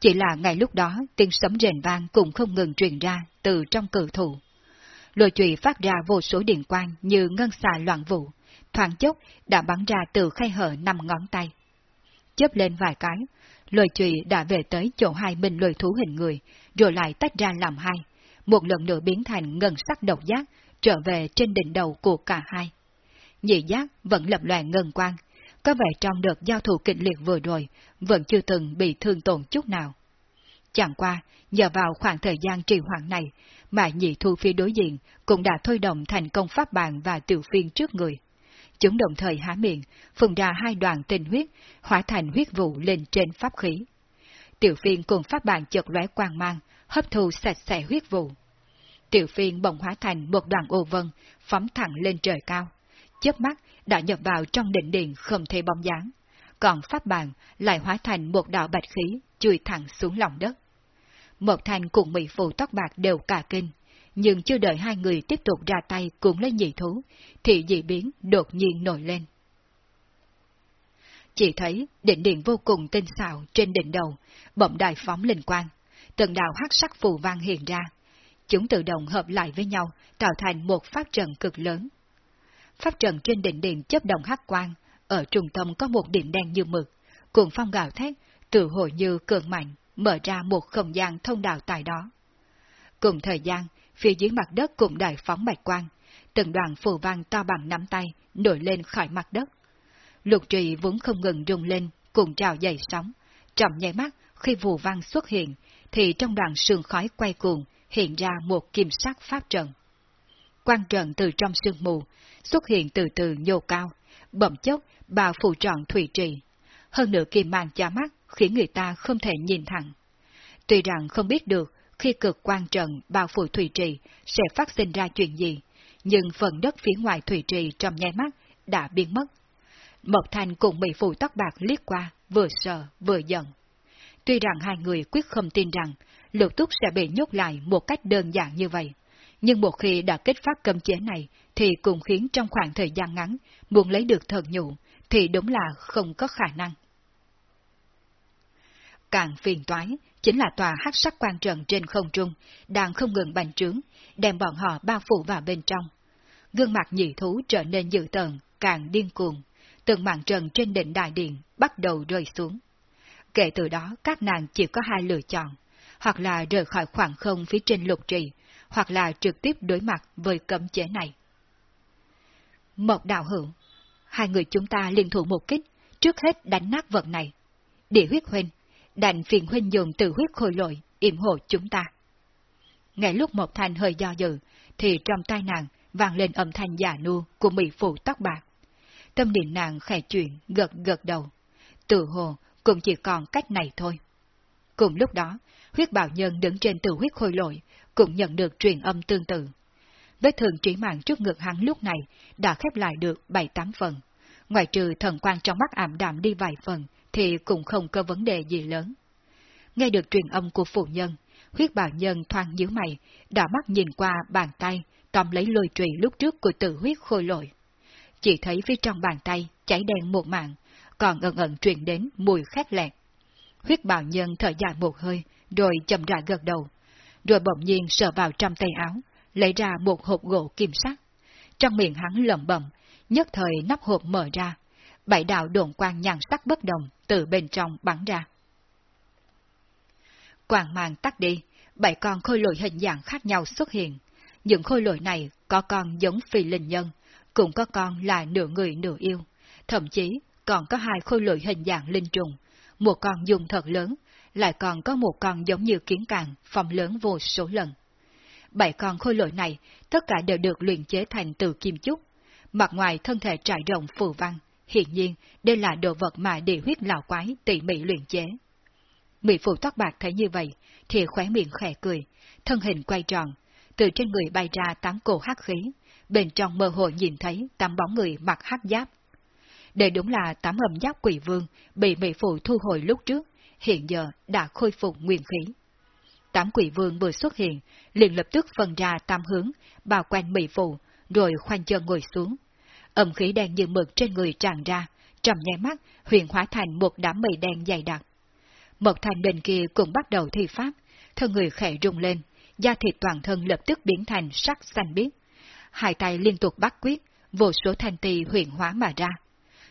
Chỉ là ngay lúc đó tiếng sấm rền vang cũng không ngừng truyền ra từ trong cự thủ. Lôi chùy phát ra vô số điện quang như ngân xà loạn vụ, thoáng chốc đã bắn ra từ khay hở năm ngón tay. Chớp lên vài cái, lôi chùy đã về tới chỗ hai mình lôi thú hình người, rồi lại tách ra làm hai, một lần nữa biến thành ngân sắc độc giác, trở về trên đỉnh đầu của cả hai. Nhị giác vẫn lập loạn ngân quang, có vẻ trong đợt giao thủ kịch liệt vừa rồi, vẫn chưa từng bị thương tổn chút nào. Chẳng qua, nhờ vào khoảng thời gian trì hoãn này, mà nhị thu phía đối diện cũng đã thôi động thành công pháp bàn và tiểu phiên trước người. Chúng đồng thời há miệng, phùng ra hai đoàn tinh huyết, hóa thành huyết vụ lên trên pháp khí. Tiểu phiên cùng pháp bàn chợt lóe quang mang, hấp thu sạch sẽ huyết vụ. Tiểu phiên bỗng hóa thành một đoàn ô vân, phóng thẳng lên trời cao. Chớp mắt đã nhập vào trong định điện không thể bóng dáng. Còn pháp bàn lại hóa thành một đạo bạch khí, chui thẳng xuống lòng đất. Một thành cùng mỹ phụ tóc bạc đều cả kinh, nhưng chưa đợi hai người tiếp tục ra tay cuốn lấy nhị thú, thì dị biến đột nhiên nổi lên. Chỉ thấy định điện vô cùng tinh xảo trên đỉnh đầu, bỗng đài phóng linh quang, từng đạo hắc sắc phù vang hiện ra. Chúng tự động hợp lại với nhau, tạo thành một pháp trận cực lớn. Pháp trận trên đỉnh điện chấp động hắc quang, ở trung tâm có một điểm đen như mực, cuồng phong gào thét, tự hội như cường mạnh, mở ra một không gian thông đạo tại đó. Cùng thời gian, phía dưới mặt đất cũng đại phóng bạch quang, từng đoàn phù vang to bằng nắm tay nổi lên khỏi mặt đất. Lục trì vốn không ngừng rung lên, cùng trào dậy sóng. Trọng nháy mắt, khi phù vang xuất hiện, thì trong đoàn sương khói quay cuồng hiện ra một kim sắc pháp trận. Quang trận từ trong sương mù, xuất hiện từ từ nhô cao, bậm chốc bao phủ trọn thủy trì. Hơn nữa kim mang chá mắt, khiến người ta không thể nhìn thẳng. Tuy rằng không biết được khi cực quan trận bao phủ thủy trì sẽ phát sinh ra chuyện gì, nhưng phần đất phía ngoài thủy trì trong nháy mắt đã biến mất. Mộc thanh cùng bị phụ tóc bạc liếc qua, vừa sợ vừa giận. Tuy rằng hai người quyết không tin rằng lục túc sẽ bị nhốt lại một cách đơn giản như vậy, nhưng một khi đã kết phát cấm chế này thì cũng khiến trong khoảng thời gian ngắn muốn lấy được thần nhụ thì đúng là không có khả năng. Càng phiền toái, chính là tòa hắc sắc quan trận trên không trung, đang không ngừng bành trướng, đem bọn họ bao phủ vào bên trong. Gương mặt nhị thú trở nên dữ tợn, càng điên cuồng, từng mạng trần trên đỉnh đại điện bắt đầu rơi xuống. Kể từ đó các nàng chỉ có hai lựa chọn, hoặc là rời khỏi khoảng không phía trên lục trì, hoặc là trực tiếp đối mặt với cấm chế này. Một đạo hưởng, hai người chúng ta liên thủ một kích, trước hết đánh nát vật này. Địa huyết huynh, đành phiền huynh dùng từ huyết khôi lội, yểm hộ chúng ta. Ngay lúc một thanh hơi do dự, thì trong tai nàng vang lên âm thanh giả nua của mỹ phụ tóc bạc. Tâm niệm nàng khẽ chuyện gật gật đầu. Tự hồ cũng chỉ còn cách này thôi. Cùng lúc đó, huyết bảo nhân đứng trên từ huyết khôi lội, cũng nhận được truyền âm tương tự. Vết thương trí mạng trước ngực hắn lúc này đã khép lại được bảy tám phần. Ngoài trừ thần quan trong mắt ảm đạm đi vài phần, thì cũng không có vấn đề gì lớn. Nghe được truyền âm của phụ nhân, huyết bảo nhân thoáng nhíu mày, đã mắt nhìn qua bàn tay, tóm lấy lôi trùy lúc trước của tự huyết khôi lội. Chỉ thấy phía trong bàn tay cháy đen một mạng, còn ẩn ẩn truyền đến mùi khét lẹt. Huyết bảo nhân thở dài một hơi, rồi chậm rãi gật đầu, rồi bỗng nhiên sờ vào trong tay áo, lấy ra một hộp gỗ kim sắc. Trong miệng hắn lẩm bẩm, nhất thời nắp hộp mở ra, bảy đạo đồn quang nhàn sắc bất đồng từ bên trong bắn ra. Quang mang tắt đi, bảy con khôi lội hình dạng khác nhau xuất hiện. Những khôi lội này có con giống phi linh nhân, cũng có con là nửa người nửa yêu, thậm chí còn có hai khôi lội hình dạng linh trùng, một con dùng thật lớn, lại còn có một con giống như kiến càng, phong lớn vô số lần. Bảy con khôi lỗi này, tất cả đều được luyện chế thành từ kim chúc, mặt ngoài thân thể trải rộng phù văn, hiện nhiên đây là đồ vật mà địa huyết lão quái tỉ mỉ luyện chế. Mỹ phụ tóc bạc thấy như vậy, thì khóe miệng khẽ cười, thân hình quay tròn, từ trên người bay ra tám cổ hắc khí, bên trong mơ hồ nhìn thấy tám bóng người mặc hắc giáp. Đây đúng là tám âm giáp quỷ vương bị Mỹ phụ thu hồi lúc trước, hiện giờ đã khôi phục nguyên khí. Tám quỷ vương vừa xuất hiện, liền lập tức phân ra tam hướng, bao quanh Mỹ phụ, rồi khoanh chân ngồi xuống. Ẩm khí đen như mực trên người tràn ra, trầm nháy mắt, huyền hóa thành một đám mây đen dày đặc. Một thành đình kia cũng bắt đầu thi pháp, thân người khẽ rung lên, da thịt toàn thân lập tức biến thành sắc xanh biếc. Hai tay liên tục bắt quyết, vô số thanh tì huyền hóa mà ra.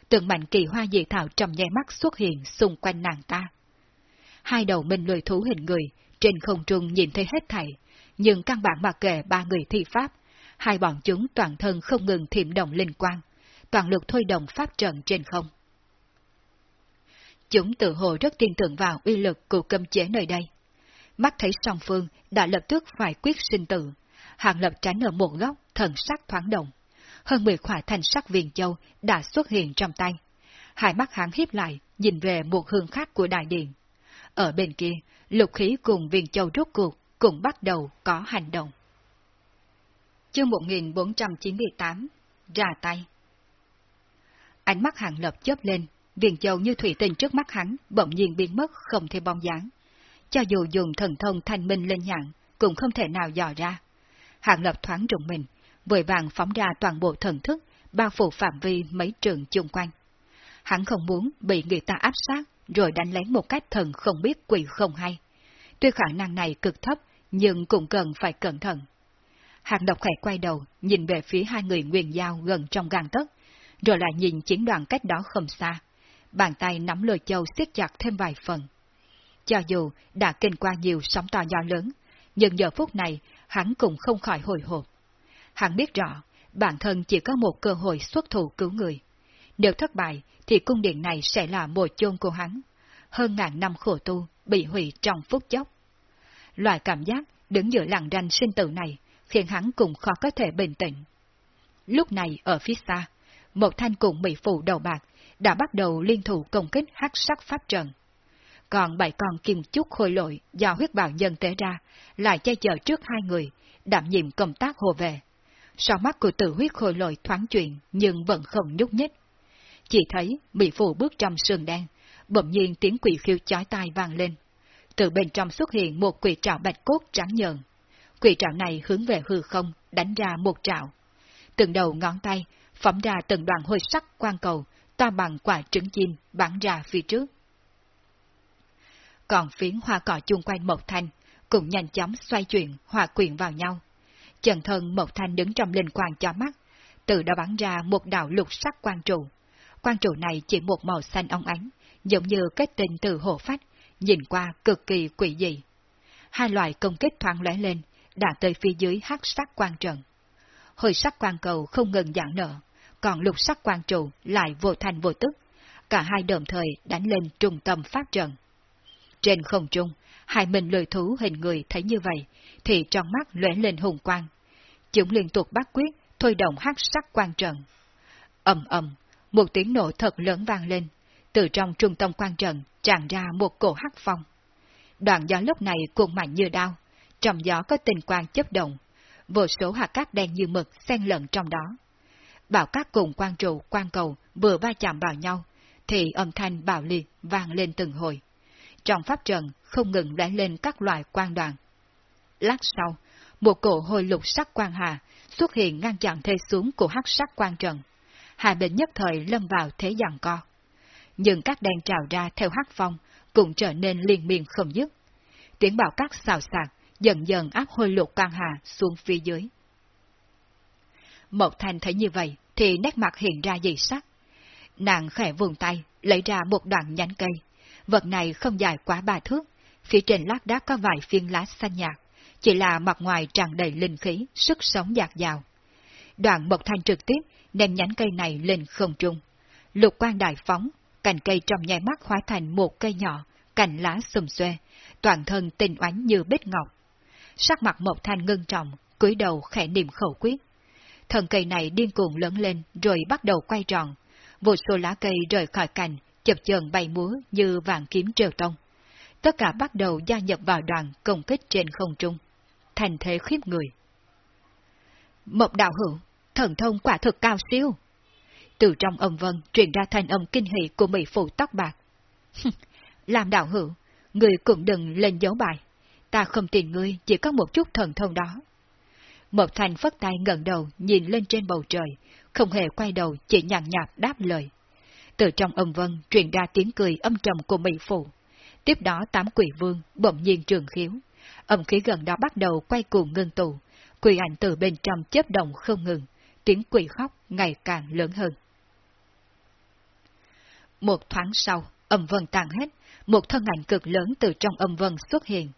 Từng mạnh kỳ hoa dị thảo trầm nháy mắt xuất hiện xung quanh nàng ta. Hai đầu mình lười thú hình người, trên không trung nhìn thấy hết thảy, nhưng căn bản mặc kệ ba người thi pháp, hai bọn chúng toàn thân không ngừng thiểm động linh quang, toàn lực thôi động pháp trận trên không. Chúng tự hồ rất tin tưởng vào uy lực của cấm chế nơi đây. Mắt thấy song phương đã lập tức phải quyết sinh tử, hàng lập tránh ở một góc, thần sắc thoáng động. Hơn mười khỏa thanh sắc viền châu đã xuất hiện trong tay. Hai mắt hắn hiếp lại, nhìn về một hướng khác của đại điện. Ở bên kia, lục khí cùng viên châu rốt cuộc cũng bắt đầu có hành động. Chương 1498 Ra tay Ánh mắt hàng lập chớp lên, viên châu như thủy tinh trước mắt hắn bỗng nhiên biến mất không thể bong dáng. Cho dù dùng thần thông thanh minh lên nhạn, cũng không thể nào dò ra. Hàng lập thoáng rụng mình, vội vàng phóng ra toàn bộ thần thức, bao phủ phạm vi mấy trường chung quanh. Hắn không muốn bị người ta áp sát, rồi đánh lén một cách thần không biết quỷ không hay. Tuy khả năng này cực thấp, nhưng cũng cần phải cẩn thận. Hàng độc khẽ quay đầu, nhìn về phía hai người nguyên giao gần trong gang tấc, rồi lại nhìn chiến đoàn cách đó không xa. Bàn tay nắm lôi châu siết chặt thêm vài phần. Cho dù đã kinh qua nhiều sóng to gió lớn, nhưng giờ phút này hắn cũng không khỏi hồi hộp. Hắn biết rõ, bản thân chỉ có một cơ hội xuất thủ cứu người. Nếu thất bại, thì cung điện này sẽ là mồi chôn của hắn. Hơn ngàn năm khổ tu, bị hủy trong phút chốc. Loại cảm giác đứng giữa lặng ranh sinh tử này, khiến hắn cũng khó có thể bình tĩnh. Lúc này ở phía xa, một thanh cùng mỹ phụ đầu bạc đã bắt đầu liên thủ công kích hắc sắc pháp trận. Còn bảy con kim chúc khôi lội do huyết bào nhân tế ra, lại che chở trước hai người, đảm nhiệm công tác hồ về. Sau mắt của tử huyết khôi lội thoáng chuyện nhưng vẫn không nhúc nhích. Chỉ thấy bị phụ bước trong sườn đen, bỗng nhiên tiếng quỷ khiêu chói tai vang lên. Từ bên trong xuất hiện một quỷ trảo bạch cốt trắng nhợn. Quỷ trảo này hướng về hư không, đánh ra một trảo. Từng đầu ngón tay, phóng ra từng đoàn hôi sắc quang cầu, to bằng quả trứng chim bắn ra phía trước. Còn phiến hoa cỏ chung quanh Mộc Thanh cũng nhanh chóng xoay chuyển, hòa quyện vào nhau. Trần thân Mộc Thanh đứng trong linh quang cho mắt, từ đó bắn ra một đạo lục sắc quang trụ quan trụ này chỉ một màu xanh ong ánh, giống như kết tinh từ hồ phách, nhìn qua cực kỳ quỷ dị. Hai loại công kích thoáng lóe lên, đã tới phía dưới hắc sắc quan trận. Hồi sắc quan cầu không ngừng giãn nở, còn lục sắc quan trụ lại vô thành vô tức. Cả hai đồng thời đánh lên trung tâm phát trận. Trên không trung, hai mình lười thú hình người thấy như vậy, thì trong mắt lóe lên hùng quang. Chúng liên tục bắt quyết, thôi động hắc sắc quan trận. ầm ầm, một tiếng nổ thật lớn vang lên, từ trong trung tâm quan trận tràn ra một cổ hắc phong. Đoạn gió lúc này cuồng mạnh như đao, trong gió có tình quang chấp động, vô số hạt cát đen như mực xen lẫn trong đó. Bảo cát cùng quan trụ, quan cầu vừa va chạm vào nhau, thì âm thanh bạo liệt vang lên từng hồi. Trong pháp trận không ngừng lóe lên các loại quan đoàn. Lát sau, một cổ hồi lục sắc quan hà xuất hiện ngăn chặn thê xuống của hắc sắc quan trận. Hai bên nhất thời lâm vào thế giằng co nhưng các đèn trào ra theo hắc phong cũng trở nên liên miên không dứt. Tiếng bạo cát xào xạc dần dần áp hôi lục quan hà xuống phía dưới. Mộc Thành thấy như vậy thì nét mặt hiện ra dị sắc. Nàng khẽ vùng tay, lấy ra một đoạn nhánh cây. Vật này không dài quá ba thước, phía trên lát đá có vài phiên lá xanh nhạt, chỉ là mặt ngoài tràn đầy linh khí, sức sống dạt dào. Đoạn Mộc Thanh trực tiếp đem nhánh cây này lên không trung. Lục quan đại phóng, cành cây trong nhai mắt hóa thành một cây nhỏ, cành lá xùm xuê, toàn thân tinh oánh như bích ngọc. Sắc mặt Mộc Thanh ngưng trọng, cúi đầu khẽ niệm khẩu quyết. Thần cây này điên cuồng lớn lên rồi bắt đầu quay tròn. Vô số lá cây rời khỏi cành, chập chờn bay múa như vàng kiếm trêu tông. Tất cả bắt đầu gia nhập vào đoàn công kích trên không trung. Thành thế khiếp người. Mộc đạo hữu, thần thông quả thực cao siêu. Từ trong âm vân truyền ra thanh âm kinh hỉ của mỹ phụ tóc bạc. Làm đạo hữu, người cũng đừng lên dấu bài. Ta không tin ngươi chỉ có một chút thần thông đó. Một thành phất tay ngẩng đầu nhìn lên trên bầu trời, không hề quay đầu chỉ nhàn nhạt đáp lời. Từ trong âm vân truyền ra tiếng cười âm trầm của Mỹ Phụ. Tiếp đó tám quỷ vương bỗng nhiên trường khiếu. Âm khí gần đó bắt đầu quay cuồng ngưng tụ. Quỷ ảnh từ bên trong chớp động không ngừng. Tiếng quỷ khóc ngày càng lớn hơn. Một thoáng sau, âm vân tàn hết, một thân ảnh cực lớn từ trong âm vân xuất hiện.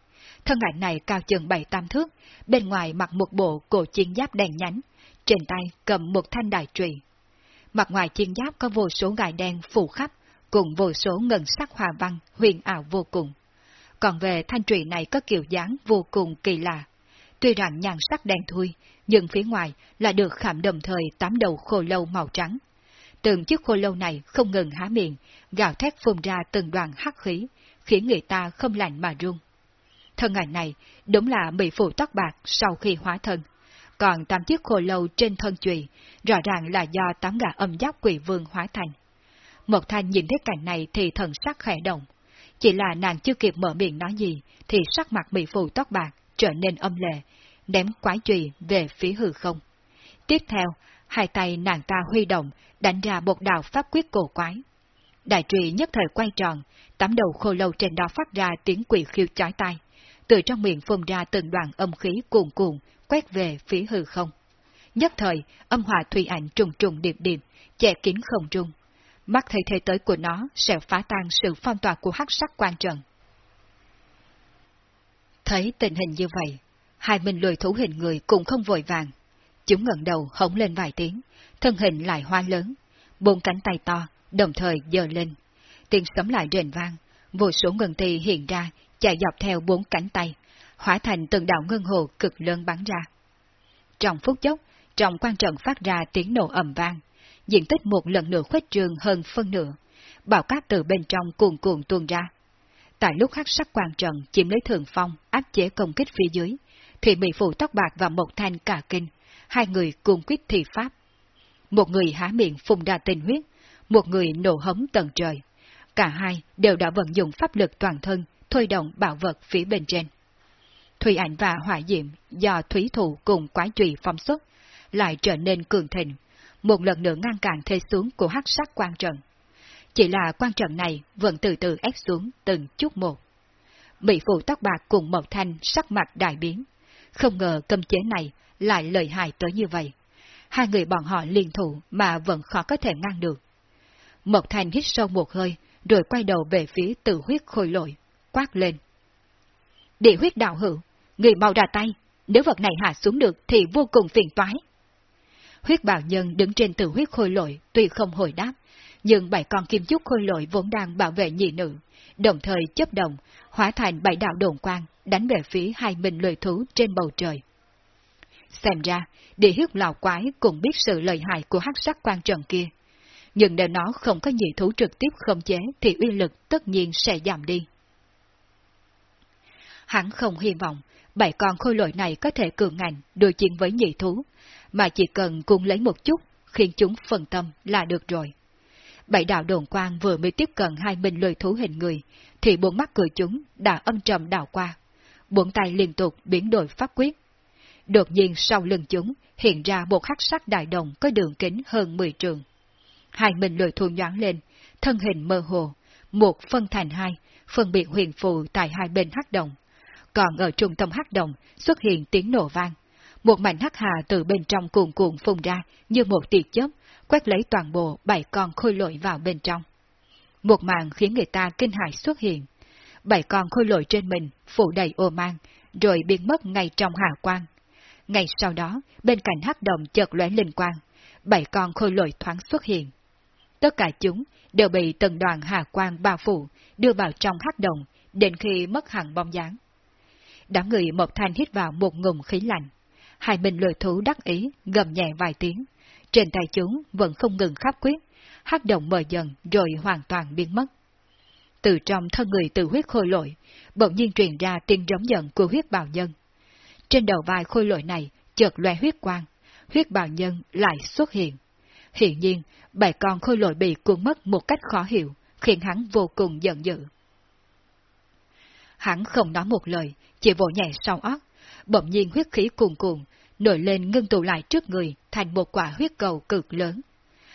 Thân ảnh này cao chừng bảy tam thước, bên ngoài mặc một bộ cổ chiến giáp đèn nhánh, trên tay cầm một thanh đại trùy. Mặt ngoài chiến giáp có vô số gài đen phủ khắp, cùng vô số ngân sắc hòa văn huyền ảo vô cùng. Còn về thanh trụy này có kiểu dáng vô cùng kỳ lạ. Tuy rằng nhàn sắc đen thui, nhưng phía ngoài là được khảm đồng thời tám đầu khô lâu màu trắng. Từng chiếc khô lâu này không ngừng há miệng, gào thét phun ra từng đoàn hắc khí, khiến người ta không lạnh mà run. Thân ảnh này đúng là bị phủ tóc bạc sau khi hóa thân. Còn tám chiếc khô lâu trên thân chùy, rõ ràng là do tám gà âm giáp quỷ vương hóa thành. Một thanh nhìn thấy cảnh này thì thần sắc khẽ động. Chỉ là nàng chưa kịp mở miệng nói gì, thì sắc mặt bị phủ tóc bạc trở nên âm lệ, ném quái trùy về phía hư không. Tiếp theo, hai tay nàng ta huy động, đánh ra một đạo pháp quyết cổ quái. Đại trùy nhất thời quay tròn, tám đầu khô lâu trên đó phát ra tiếng quỷ khiêu chói tai. Từ trong miệng phun ra từng đoàn âm khí cuồn cuộn, quét về phía hư không. Nhất thời, âm hòa thủy ảnh trùng trùng điệp điệp, che kín không trung. Mắt thấy thế tới của nó sẽ phá tan sự phong tỏa của hắc sắc quan trận. Thấy tình hình như vậy, hai mình lùi thủ hình người cũng không vội vàng. Chúng ngẩng đầu hống lên vài tiếng, thân hình lại hoa lớn, bốn cánh tay to, đồng thời dờ lên. Tiếng sấm lại rền vang, vô số ngân tì hiện ra, chạy dọc theo bốn cánh tay, hóa thành từng đạo ngân hồ cực lớn bắn ra. Trong phút chốc, trong quan trận phát ra tiếng nổ ầm vang, diện tích một lần nữa khuếch trường hơn phân nửa, bão cát từ bên trong cuồn cuồn tuôn ra. Tại lúc hắc sắc quan trận chiếm lấy thường phong, áp chế công kích phía dưới, thì bị phụ tóc bạc và một thanh cả kinh, hai người cùng quyết thị pháp. Một người há miệng phun ra tinh huyết, một người nổ hống tận trời. Cả hai đều đã vận dụng pháp lực toàn thân, thôi động bảo vật phía bên trên. Thủy ảnh và hỏa diệm do thủy thủ cùng quái trùy phong xuất, lại trở nên cường thịnh, một lần nữa ngăn cản thế xuống của hắc sắc quan trận. Chỉ là quan trận này vẫn từ từ ép xuống từng chút một. Mỹ phụ tóc bạc cùng Mộc Thanh sắc mặt đại biến. Không ngờ cơm chế này lại lợi hại tới như vậy. Hai người bọn họ liên thủ mà vẫn khó có thể ngăn được. Mộc Thanh hít sâu một hơi, rồi quay đầu về phía tự huyết khôi lội, quát lên. Địa huyết đạo hữu, người mau ra tay, nếu vật này hạ xuống được thì vô cùng phiền toái. Huyết bào nhân đứng trên tử huyết khôi lội, tuy không hồi đáp, nhưng bảy con kim chúc khôi lội vốn đang bảo vệ nhị nữ, đồng thời chấp động, hóa thành bảy đạo đồn quang, đánh về phía hai mình lười thú trên bầu trời. Xem ra, địa huyết lão quái cũng biết sự lợi hại của hắc sắc quan trần kia. Nhưng nếu nó không có nhị thú trực tiếp không chế thì uy lực tất nhiên sẽ giảm đi. Hắn không hy vọng bảy con khôi lội này có thể cường ngành đối chiến với nhị thú, mà chỉ cần cùng lấy một chút, khiến chúng phân tâm là được rồi. Bảy đạo đồn quang vừa mới tiếp cận hai mình lôi thú hình người, thì bốn mắt cười chúng đã âm trầm đảo qua. Bốn tay liên tục biến đổi pháp quyết. Đột nhiên sau lưng chúng hiện ra một hắc sắc đại đồng có đường kính hơn 10 trường. Hai mình lôi thú nhoáng lên, thân hình mơ hồ, một phân thành hai, phân biệt huyền phù tại hai bên hắc đồng. Còn ở trung tâm hắc đồng xuất hiện tiếng nổ vang, một mảnh hắc hà từ bên trong cuồn cuộn phun ra như một tiệt chớp, quét lấy toàn bộ bảy con khôi lội vào bên trong. Một màn khiến người ta kinh hãi xuất hiện. Bảy con khôi lội trên mình phủ đầy ô mang, rồi biến mất ngay trong hà quang. Ngay sau đó, bên cạnh hắc đồng chợt lóe linh quang, bảy con khôi lội thoáng xuất hiện. Tất cả chúng đều bị từng đoàn hà quang bao phủ, đưa vào trong hắc đồng, đến khi mất hẳn bóng dáng. Đám người một thanh hít vào một ngụm khí lạnh hai bên lừa thú đắc ý, gầm nhẹ vài tiếng. Trên tay chúng vẫn không ngừng khắp quyết, hắc động mờ dần rồi hoàn toàn biến mất. Từ trong thân người tự huyết khôi lội, bỗng nhiên truyền ra tiếng rống giận của huyết bào nhân. Trên đầu vai khôi lội này chợt loe huyết quang, huyết bào nhân lại xuất hiện. Hiện nhiên, bảy con khôi lội bị cuốn mất một cách khó hiểu, khiến hắn vô cùng giận dữ. Hắn không nói một lời, chỉ vỗ nhẹ sau óc, bỗng nhiên huyết khí cuồn cuộn, nổi lên ngưng tụ lại trước người thành một quả huyết cầu cực lớn.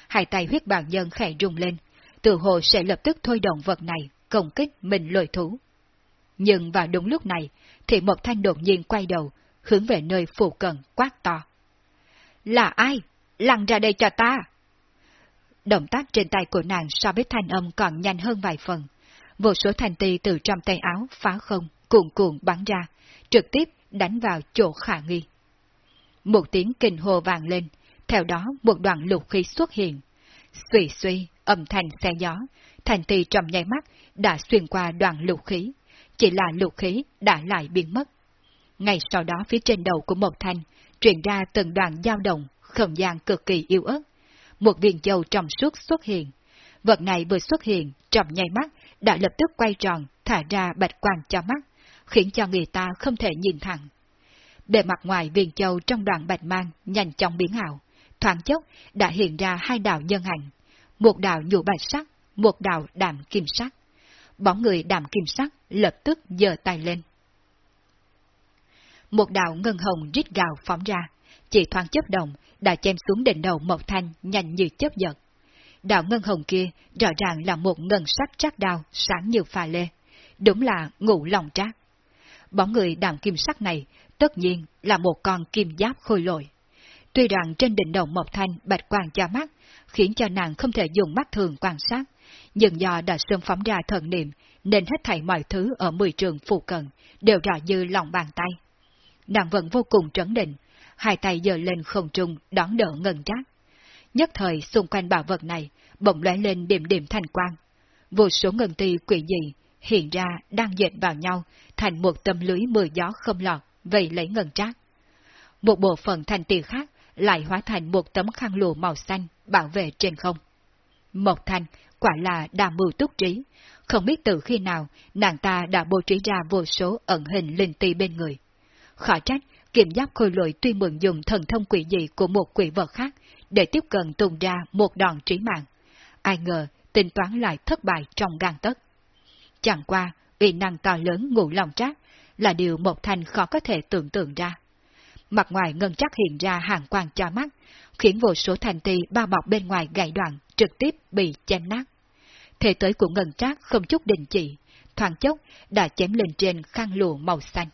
Hai tay huyết bàn nhân khẽ rung lên, tự hồ sẽ lập tức thôi động vật này, công kích mình lôi thú. Nhưng vào đúng lúc này, thì một thanh đột nhiên quay đầu, hướng về nơi phụ cận quát to. Là ai? Lăn ra đây cho ta! Động tác trên tay của nàng so với thanh âm còn nhanh hơn vài phần. Vô số thanh ti từ trong tay áo phá không, cuồn cuộn bắn ra, trực tiếp đánh vào chỗ khả nghi. Một tiếng kinh hồ vàng lên, theo đó một đoạn lục khí xuất hiện. Suy suy, âm thanh xe gió, thành tì trong nháy mắt đã xuyên qua đoạn lục khí, chỉ là lục khí đã lại biến mất. Ngay sau đó phía trên đầu của một thanh, truyền ra từng đoạn dao động, không gian cực kỳ yếu ớt. Một viên châu trong suốt xuất hiện. Vật này vừa xuất hiện, trong nháy mắt, đã lập tức quay tròn, thả ra bạch quang cho mắt, khiến cho người ta không thể nhìn thẳng. Bề mặt ngoài viên châu trong đoạn bạch mang nhanh chóng biến ảo, thoáng chốc đã hiện ra hai đạo nhân hành, một đạo nhũ bạch sắc, một đạo đạm kim sắc. Bóng người đạm kim sắc lập tức giơ tay lên. Một đạo ngân hồng rít gào phóng ra, chỉ thoáng chớp động đã chém xuống đỉnh đầu Mộc Thanh nhanh như chớp giật. Đạo ngân hồng kia rõ ràng là một ngân sắc trác đao sáng như pha lê, đúng là ngủ lòng trác. Bóng người đàn kim sắc này tất nhiên là một con kim giáp khôi lội. Tuy rằng trên đỉnh đầu Mộc Thanh bạch quang cho mắt, khiến cho nàng không thể dùng mắt thường quan sát, nhưng do đã sơn phóng ra thần niệm, nên hết thảy mọi thứ ở mười trường phụ cận đều rõ như lòng bàn tay. Nàng vẫn vô cùng trấn định, hai tay giơ lên không trung đón đỡ ngân trác. Nhất thời xung quanh bảo vật này bỗng lóe lên điểm điểm thành quang. Vô số ngân ti quỷ dị hiện ra đang dệt vào nhau thành một tấm lưới mưa gió không lọt vây lấy ngân trác. Một bộ phận thành tiền khác lại hóa thành một tấm khăn lụa màu xanh bảo vệ trên không. Mộc Thanh quả là đa mưu túc trí, không biết từ khi nào nàng ta đã bố trí ra vô số ẩn hình linh ti bên người. Khỏi trách, kiểm giáp khôi lội tuy mượn dùng thần thông quỷ dị của một quỷ vật khác để tiếp cận tung ra một đòn trí mạng. Ai ngờ, tính toán lại thất bại trong gan tất. Chẳng qua, uy năng to lớn ngủ lòng trác là điều một thành khó có thể tưởng tượng ra. Mặt ngoài ngân chắc hiện ra hàng quang cho mắt, khiến vô số thành tì bao bọc bên ngoài gãy đoạn trực tiếp bị chém nát. Thể tới của ngân trác không chút đình chỉ, thoáng chốc đã chém lên trên khăn lụa màu xanh.